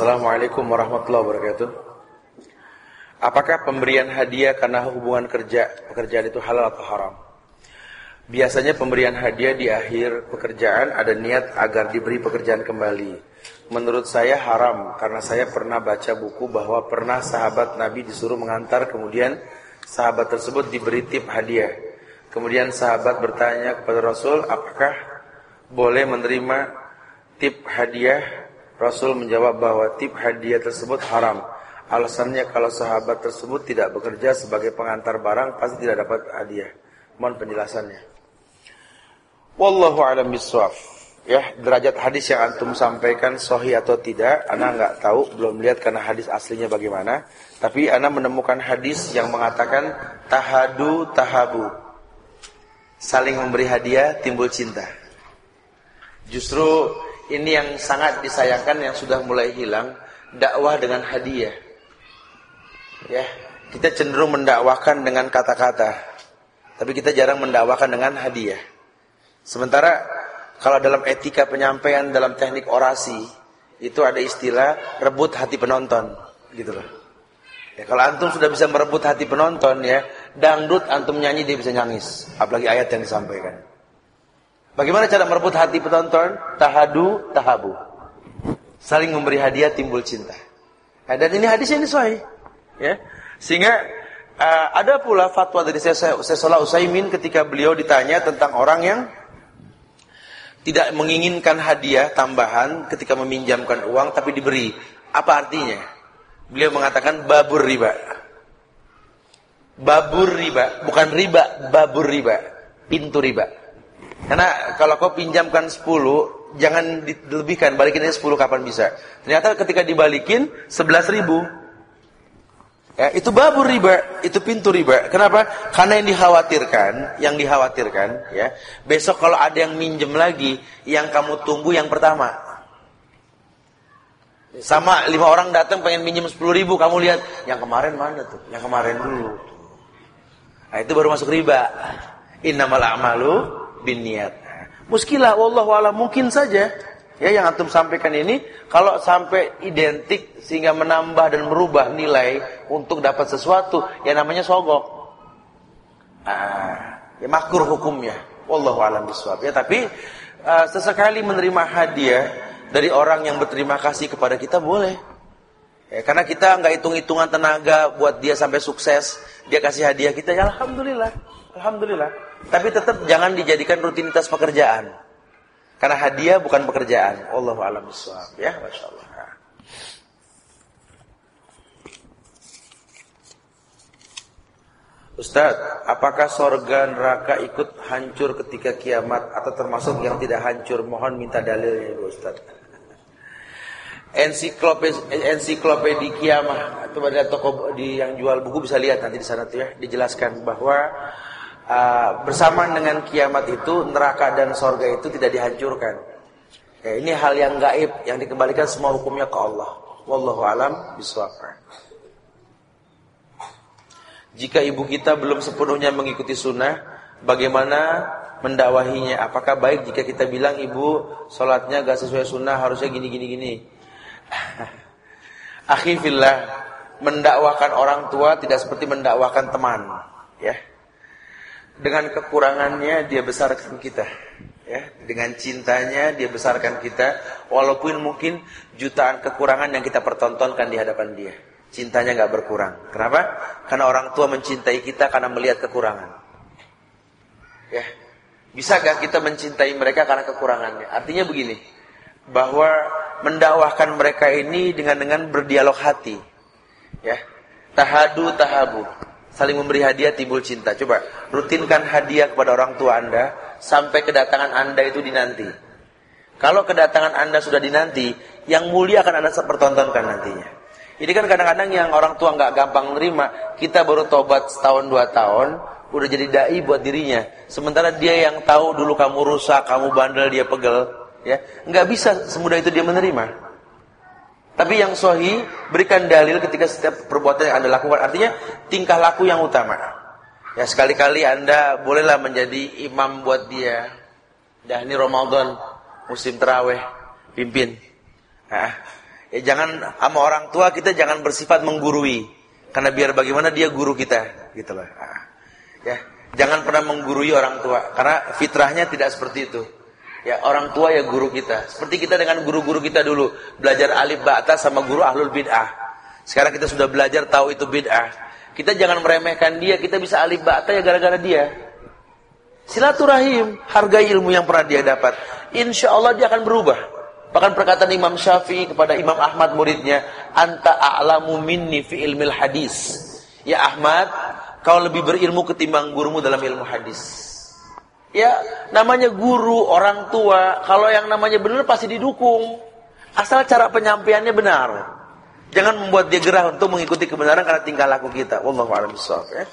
Assalamualaikum warahmatullahi wabarakatuh. Apakah pemberian hadiah karena hubungan kerja pekerjaan itu halal atau haram? Biasanya pemberian hadiah di akhir pekerjaan ada niat agar diberi pekerjaan kembali. Menurut saya haram karena saya pernah baca buku bahwa pernah sahabat Nabi disuruh mengantar kemudian sahabat tersebut diberi tip hadiah. Kemudian sahabat bertanya kepada Rasul, apakah boleh menerima tip hadiah? Rasul menjawab bahwa tip hadiah tersebut haram. Alasannya kalau sahabat tersebut tidak bekerja sebagai pengantar barang pasti tidak dapat hadiah. Mohon penjelasannya. Wallahu a'lam bishawab ya derajat hadis yang antum sampaikan sahih atau tidak, ana nggak tahu, belum lihat karena hadis aslinya bagaimana. Tapi ana menemukan hadis yang mengatakan tahadu tahabu, saling memberi hadiah timbul cinta. Justru ini yang sangat disayangkan yang sudah mulai hilang dakwah dengan hadiah. Ya, kita cenderung mendakwahkan dengan kata-kata, tapi kita jarang mendakwakan dengan hadiah. Sementara kalau dalam etika penyampaian dalam teknik orasi itu ada istilah rebut hati penonton, gitu loh. Ya, kalau antum sudah bisa merebut hati penonton ya, dangdut antum nyanyi dia bisa nyangis, apalagi ayat yang disampaikan. Bagaimana cara merebut hati penonton? Tahadu, tahabu. Saling memberi hadiah timbul cinta. Nah, dan ini hadis ini sahih. Ya. Sehingga uh, ada pula fatwa dari saya Salah Usaimin ketika beliau ditanya tentang orang yang tidak menginginkan hadiah tambahan ketika meminjamkan uang tapi diberi. Apa artinya? Beliau mengatakan babur riba. Babur riba, bukan riba, babur riba. Pintu riba. Karena kalau kau pinjamkan 10, jangan dilebihkan, balikin aja 10 kapan bisa. Ternyata ketika dibalikin 11 ribu. Ya, itu babur riba, itu pintu riba. Kenapa? Karena yang dikhawatirkan, yang dikhawatirkan, ya, besok kalau ada yang minjem lagi, yang kamu tunggu yang pertama. Sama lima orang datang pengen minjem sepuluh ribu, kamu lihat yang kemarin mana tuh? Yang kemarin dulu. Nah, itu baru masuk riba. Innamal a'malu bin niat. Muskilah, wallahu a'lam mungkin saja ya yang antum sampaikan ini kalau sampai identik sehingga menambah dan merubah nilai untuk dapat sesuatu yang namanya sogok. Ah, ya makruh hukumnya. Wallahu alam bisawab. Ya tapi uh, sesekali menerima hadiah dari orang yang berterima kasih kepada kita boleh. Ya, karena kita nggak hitung-hitungan tenaga buat dia sampai sukses dia kasih hadiah kita ya alhamdulillah. Alhamdulillah tapi tetap jangan dijadikan rutinitas pekerjaan karena hadiah bukan pekerjaan. Allahu a'lam bishawab. Ya, Masya Allah. Ustaz, apakah sorga neraka ikut hancur ketika kiamat atau termasuk yang tidak hancur? Mohon minta dalilnya Ibu Ustaz. Ensiklopedia, ensiklopedia kiamat atau ada toko di yang jual buku bisa lihat nanti di sana tuh ya dijelaskan bahwa uh, bersamaan dengan kiamat itu neraka dan sorga itu tidak dihancurkan. Ya, ini hal yang gaib yang dikembalikan semua hukumnya ke Allah. Wallahu alam bisawab. Jika ibu kita belum sepenuhnya mengikuti sunnah, bagaimana mendakwahinya? Apakah baik jika kita bilang ibu sholatnya gak sesuai sunnah harusnya gini gini gini? Akhifillah, mendakwakan orang tua tidak seperti mendakwakan teman, ya dengan kekurangannya dia besarkan kita ya. Dengan cintanya dia besarkan kita walaupun mungkin jutaan kekurangan yang kita pertontonkan di hadapan dia cintanya nggak berkurang. Kenapa? Karena orang tua mencintai kita karena melihat kekurangan. Ya. Bisakah kita mencintai mereka karena kekurangannya? Artinya begini bahwa mendakwahkan mereka ini dengan dengan berdialog hati ya. Tahadu tahabu saling memberi hadiah timbul cinta. Coba rutinkan hadiah kepada orang tua Anda sampai kedatangan Anda itu dinanti. Kalau kedatangan Anda sudah dinanti, yang mulia akan Anda pertontonkan nantinya. Ini kan kadang-kadang yang orang tua nggak gampang menerima, kita baru tobat setahun dua tahun, udah jadi dai buat dirinya. Sementara dia yang tahu dulu kamu rusak, kamu bandel, dia pegel, ya nggak bisa semudah itu dia menerima. Tapi yang sohi berikan dalil ketika setiap perbuatan yang anda lakukan. Artinya tingkah laku yang utama. Ya sekali-kali anda bolehlah menjadi imam buat dia. Dah ini Ramadan musim terawih pimpin. Nah, ya jangan sama orang tua kita jangan bersifat menggurui. Karena biar bagaimana dia guru kita, gitu loh. Nah, ya jangan pernah menggurui orang tua karena fitrahnya tidak seperti itu. Ya, orang tua ya guru kita. Seperti kita dengan guru-guru kita dulu, belajar alif ba'ta sama guru ahlul bid'ah. Sekarang kita sudah belajar tahu itu bid'ah. Kita jangan meremehkan dia, kita bisa alif ba'ta ya gara-gara dia. Silaturahim, hargai ilmu yang pernah dia dapat. Insya Allah dia akan berubah. Bahkan perkataan Imam Syafi'i kepada Imam Ahmad muridnya, Anta a'lamu minni fi ilmil hadis. Ya Ahmad, kau lebih berilmu ketimbang gurumu dalam ilmu hadis. Ya, namanya guru, orang tua, kalau yang namanya benar pasti didukung. Asal cara penyampaiannya benar. Jangan membuat dia gerah untuk mengikuti kebenaran karena tingkah laku kita. Wallahu a'lam ya.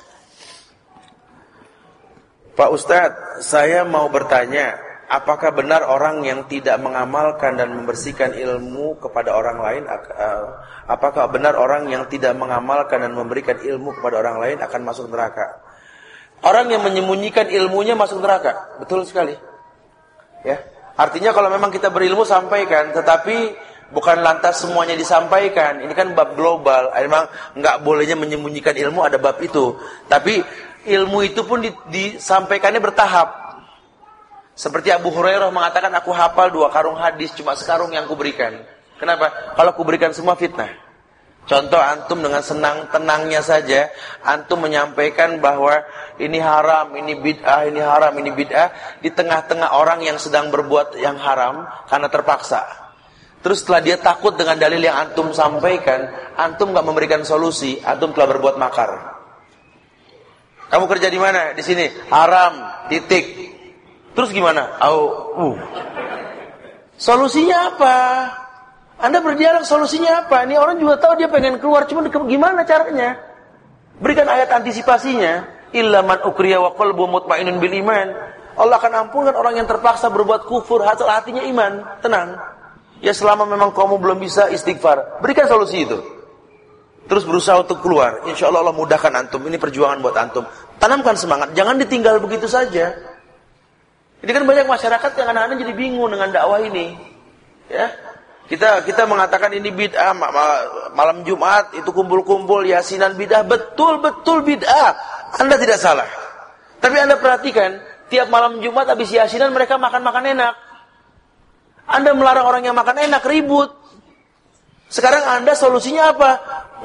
Pak Ustadz, saya mau bertanya, apakah benar orang yang tidak mengamalkan dan membersihkan ilmu kepada orang lain, eh, apakah benar orang yang tidak mengamalkan dan memberikan ilmu kepada orang lain akan masuk neraka? Orang yang menyembunyikan ilmunya masuk neraka, betul sekali. Ya, artinya kalau memang kita berilmu sampaikan, tetapi bukan lantas semuanya disampaikan. Ini kan bab global. Memang nggak bolehnya menyembunyikan ilmu ada bab itu. Tapi ilmu itu pun disampaikannya bertahap. Seperti Abu Hurairah mengatakan, aku hafal dua karung hadis, cuma sekarung yang kuberikan. Kenapa? Kalau kuberikan semua fitnah. Contoh antum dengan senang tenangnya saja, antum menyampaikan bahwa ini haram, ini bid'ah, ini haram, ini bid'ah di tengah-tengah orang yang sedang berbuat yang haram karena terpaksa. Terus setelah dia takut dengan dalil yang antum sampaikan, antum nggak memberikan solusi, antum telah berbuat makar. Kamu kerja di mana? Di sini. Haram, titik. Terus gimana? Au, uh. Solusinya apa? Anda berdialog solusinya apa? Ini orang juga tahu dia pengen keluar, cuma gimana caranya? Berikan ayat antisipasinya. Illa man ukriya wa qalbu mutmainun bil iman. Allah akan ampunkan orang yang terpaksa berbuat kufur, hatinya iman, tenang. Ya selama memang kamu belum bisa istighfar, berikan solusi itu. Terus berusaha untuk keluar. Insya Allah Allah mudahkan antum. Ini perjuangan buat antum. Tanamkan semangat. Jangan ditinggal begitu saja. Ini kan banyak masyarakat yang anak-anak jadi bingung dengan dakwah ini. Ya, kita kita mengatakan ini bid'ah malam Jumat itu kumpul-kumpul yasinan bid'ah betul betul bid'ah. Anda tidak salah. Tapi Anda perhatikan tiap malam Jumat habis yasinan mereka makan-makan enak. Anda melarang orang yang makan enak ribut. Sekarang Anda solusinya apa?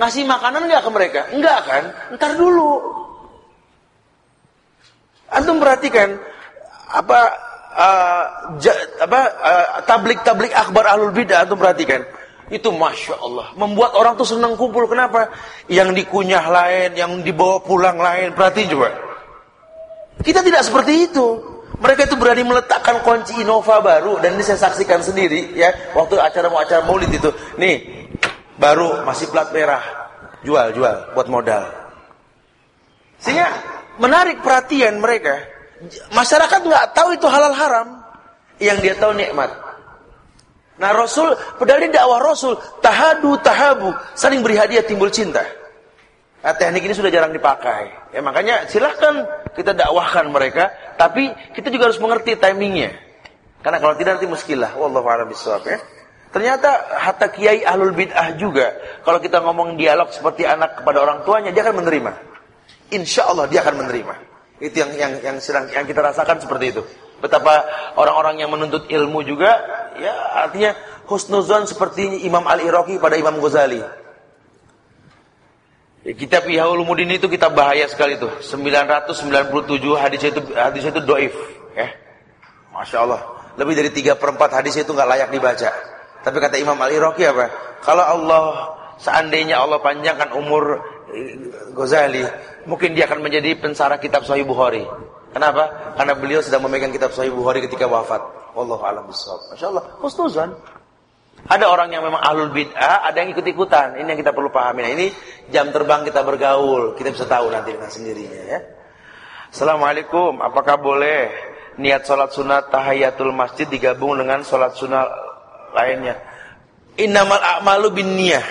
Ngasih makanan nggak ke mereka? Enggak kan? Ntar dulu. Antum perhatikan apa uh, apa uh, tablik-tablik akbar ahlul bidah antum perhatikan. Itu masya Allah membuat orang tuh senang kumpul. Kenapa? Yang dikunyah lain, yang dibawa pulang lain. Perhatiin coba. Kita tidak seperti itu. Mereka itu berani meletakkan kunci Innova baru dan ini saya saksikan sendiri ya waktu acara mau acara Maulid itu. Nih, baru masih plat merah jual jual buat modal sehingga menarik perhatian mereka masyarakat nggak tahu itu halal haram. Yang dia tahu nikmat. Nah Rasul padahal dakwah Rasul tahadu tahabu saling beri hadiah timbul cinta. Nah, teknik ini sudah jarang dipakai. Ya makanya silahkan kita dakwahkan mereka tapi kita juga harus mengerti timingnya. Karena kalau tidak nanti muskilah. Wallahu a'lam ya. Ternyata hatta kiai ahlul bid'ah juga, kalau kita ngomong dialog seperti anak kepada orang tuanya, dia akan menerima. Insya Allah dia akan menerima. Itu yang yang yang sedang yang kita rasakan seperti itu. Betapa orang-orang yang menuntut ilmu juga, ya artinya husnuzon seperti Imam Al Iraqi pada Imam Ghazali. Kitab Ihyaulumuddin itu kita bahaya sekali tuh. 997 hadis itu hadis itu doif, ya. Masya Allah. Lebih dari 3 per 4 hadis itu nggak layak dibaca. Tapi kata Imam Al-Iraqi apa? Kalau Allah seandainya Allah panjangkan umur Ghazali, mungkin dia akan menjadi pensara kitab Sahih Bukhari. Kenapa? Karena beliau sedang memegang kitab Sahih Bukhari ketika wafat. Wallahu a'lam bishawab. Masyaallah, husnuzan. Ada orang yang memang ahlul bid'ah, ada yang ikut-ikutan. Ini yang kita perlu pahami. Nah, ini jam terbang kita bergaul, kita bisa tahu nanti dengan sendirinya ya. Assalamualaikum, apakah boleh niat sholat sunat tahiyatul masjid digabung dengan sholat sunat lainnya. Innamal a'malu bin niyah.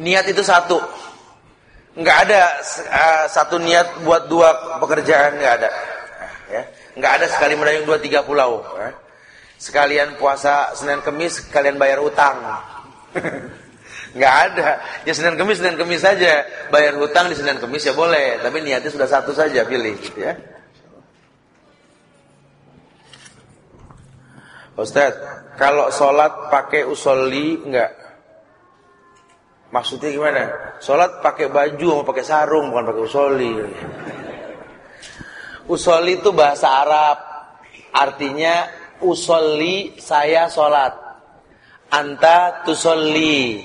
Niat itu satu. Enggak ada uh, satu niat buat dua pekerjaan enggak ada. Ya. Enggak ada sekali mendayung dua tiga pulau. Ya. Sekalian puasa Senin Kemis, sekalian bayar utang. Enggak ada. Ya Senin Kemis, Senin Kemis saja. Bayar hutang di Senin Kemis ya boleh. Tapi niatnya sudah satu saja pilih gitu ya. Ustaz, kalau sholat pakai usolli enggak? Maksudnya gimana? Sholat pakai baju mau pakai sarung bukan pakai usolli. Usolli itu bahasa Arab. Artinya usolli saya sholat. Anta tusolli.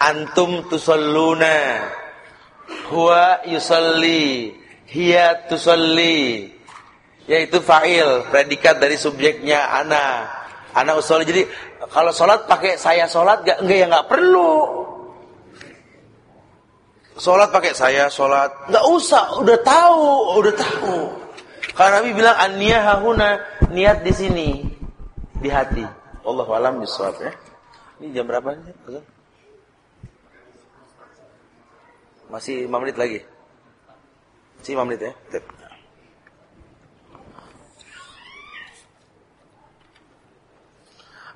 Antum tusalluna. Huwa yusolli. Hiya tusolli yaitu fa'il, predikat dari subjeknya ana. Ana usul. Jadi kalau sholat pakai saya sholat gak, enggak ya nggak perlu. Sholat pakai saya sholat nggak usah, udah tahu, udah tahu. Karena Nabi bilang aniyah hahuna niat di sini di hati. Allah alam bisawab ya. Ini jam berapa nih? Masih 5 menit lagi. Masih 5 menit ya.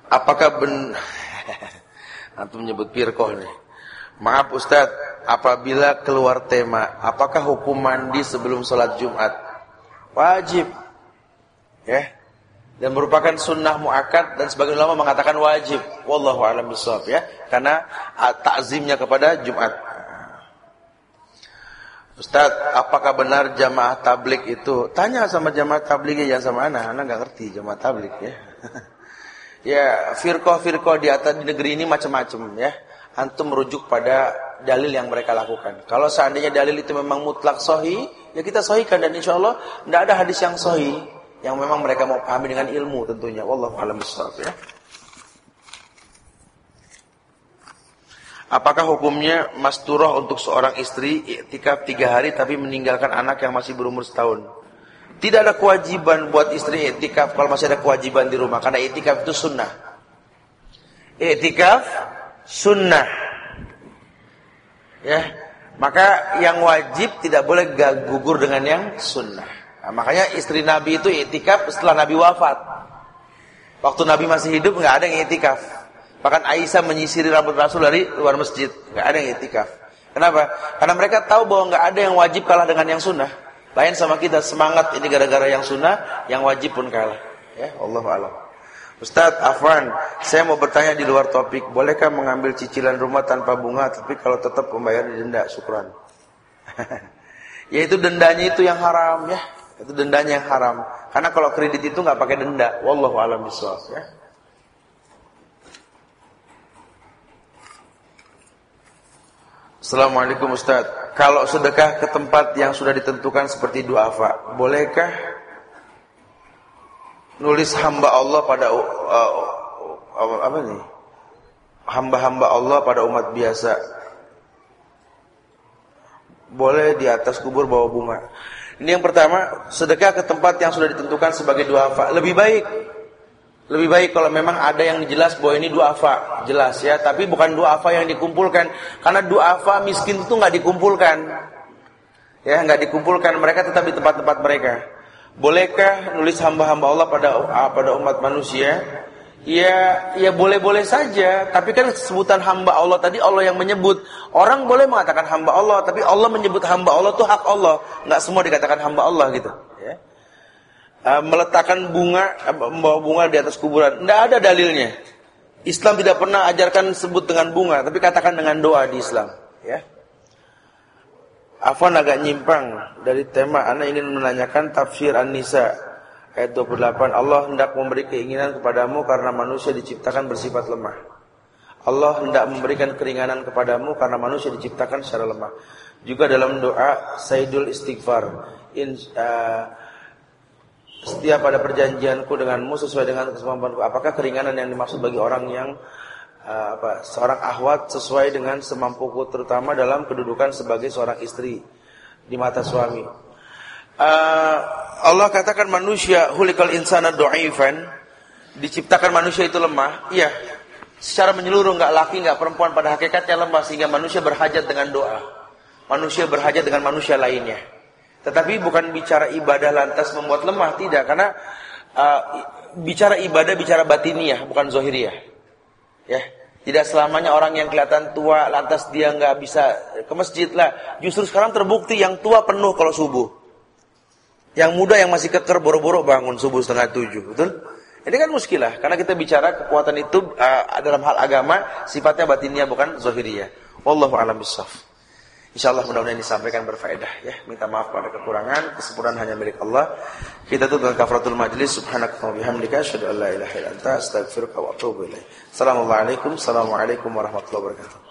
Apakah ben Antum menyebut pirkoh nih. Maaf Ustaz, apabila keluar tema, apakah hukum mandi sebelum sholat Jumat? Wajib. Ya. Dan merupakan sunnah muakkad dan sebagian ulama mengatakan wajib. Wallahu a'lam bishawab ya. Karena takzimnya kepada Jumat. Ustaz, apakah benar jamaah tablik itu? Tanya sama jamaah tabliknya jangan sama anak. Anak nggak ngerti jamaah tablik ya. Ya, firqah-firqah di atas di negeri ini macam-macam ya. Antum merujuk pada dalil yang mereka lakukan. Kalau seandainya dalil itu memang mutlak sohi, ya kita sohikan dan insya Allah tidak ada hadis yang sohi yang memang mereka mau pahami dengan ilmu tentunya. Wallahu a'lam bishawab ya. Apakah hukumnya masturah untuk seorang istri iktikaf tiga hari tapi meninggalkan anak yang masih berumur setahun? Tidak ada kewajiban buat istri etikaf kalau masih ada kewajiban di rumah. Karena etikaf itu sunnah. Etikaf sunnah. Ya, maka yang wajib tidak boleh gugur dengan yang sunnah. Nah, makanya istri Nabi itu etikaf setelah Nabi wafat. Waktu Nabi masih hidup nggak ada yang etikaf. Bahkan Aisyah menyisiri rambut Rasul dari luar masjid, nggak ada yang etikaf. Kenapa? Karena mereka tahu bahwa nggak ada yang wajib kalah dengan yang sunnah. Lain sama kita semangat ini gara-gara yang sunnah, yang wajib pun kalah. Ya, Allah alam. Ustadz Afwan, saya mau bertanya di luar topik, bolehkah mengambil cicilan rumah tanpa bunga, tapi kalau tetap membayar denda, syukran. Yaitu dendanya itu yang haram ya, itu dendanya yang haram. Karena kalau kredit itu nggak pakai denda, wallahu alam bisawab ya. Assalamualaikum Ustaz. Kalau sedekah ke tempat yang sudah ditentukan seperti duafa, bolehkah nulis hamba Allah pada uh, uh, apa nih? Hamba-hamba Allah pada umat biasa. Boleh di atas kubur bawa bunga. Ini yang pertama, sedekah ke tempat yang sudah ditentukan sebagai duafa. Lebih baik lebih baik kalau memang ada yang jelas bahwa ini duafa, jelas ya. Tapi bukan duafa yang dikumpulkan, karena duafa miskin itu nggak dikumpulkan, ya nggak dikumpulkan. Mereka tetap di tempat-tempat mereka. Bolehkah nulis hamba-hamba Allah pada pada umat manusia? Ya, ya boleh-boleh saja. Tapi kan sebutan hamba Allah tadi Allah yang menyebut. Orang boleh mengatakan hamba Allah, tapi Allah menyebut hamba Allah itu hak Allah. Nggak semua dikatakan hamba Allah gitu. Ya. Eh, meletakkan bunga eh, membawa bunga di atas kuburan. Tidak ada dalilnya. Islam tidak pernah ajarkan sebut dengan bunga, tapi katakan dengan doa di Islam. Ya. Afwan agak nyimpang dari tema. Anda ingin menanyakan tafsir An-Nisa ayat 28. Allah hendak memberi keinginan kepadamu karena manusia diciptakan bersifat lemah. Allah hendak memberikan keringanan kepadamu karena manusia diciptakan secara lemah. Juga dalam doa Sayyidul Istighfar. In, uh, setiap pada perjanjianku denganmu sesuai dengan kemampuanku. Apakah keringanan yang dimaksud bagi orang yang uh, apa seorang ahwat sesuai dengan semampuku terutama dalam kedudukan sebagai seorang istri di mata suami. Uh, Allah katakan manusia hulikal insana do'ifan diciptakan manusia itu lemah. Iya. Secara menyeluruh nggak laki nggak perempuan pada hakikatnya lemah sehingga manusia berhajat dengan doa. Manusia berhajat dengan manusia lainnya. Tetapi bukan bicara ibadah lantas membuat lemah, tidak. Karena uh, bicara ibadah bicara batiniah, bukan zohiriah. Ya, tidak selamanya orang yang kelihatan tua lantas dia nggak bisa ke masjid lah. Justru sekarang terbukti yang tua penuh kalau subuh. Yang muda yang masih keker boro-boro bangun subuh setengah tujuh, betul? Ini kan muskilah, karena kita bicara kekuatan itu uh, dalam hal agama, sifatnya batinnya bukan zahiriyah. Wallahu a'lam bishawab. Insyaallah mudah-mudahan disampaikan berfaedah ya. Minta maaf pada kekurangan, kesempurnaan hanya milik Allah. Kita tutup dengan kafaratul majlis. Subhanaka wa bihamdika asyhadu an la ilaha illa anta astaghfiruka wa atubu ilaik. Assalamualaikum warahmatullahi wabarakatuh.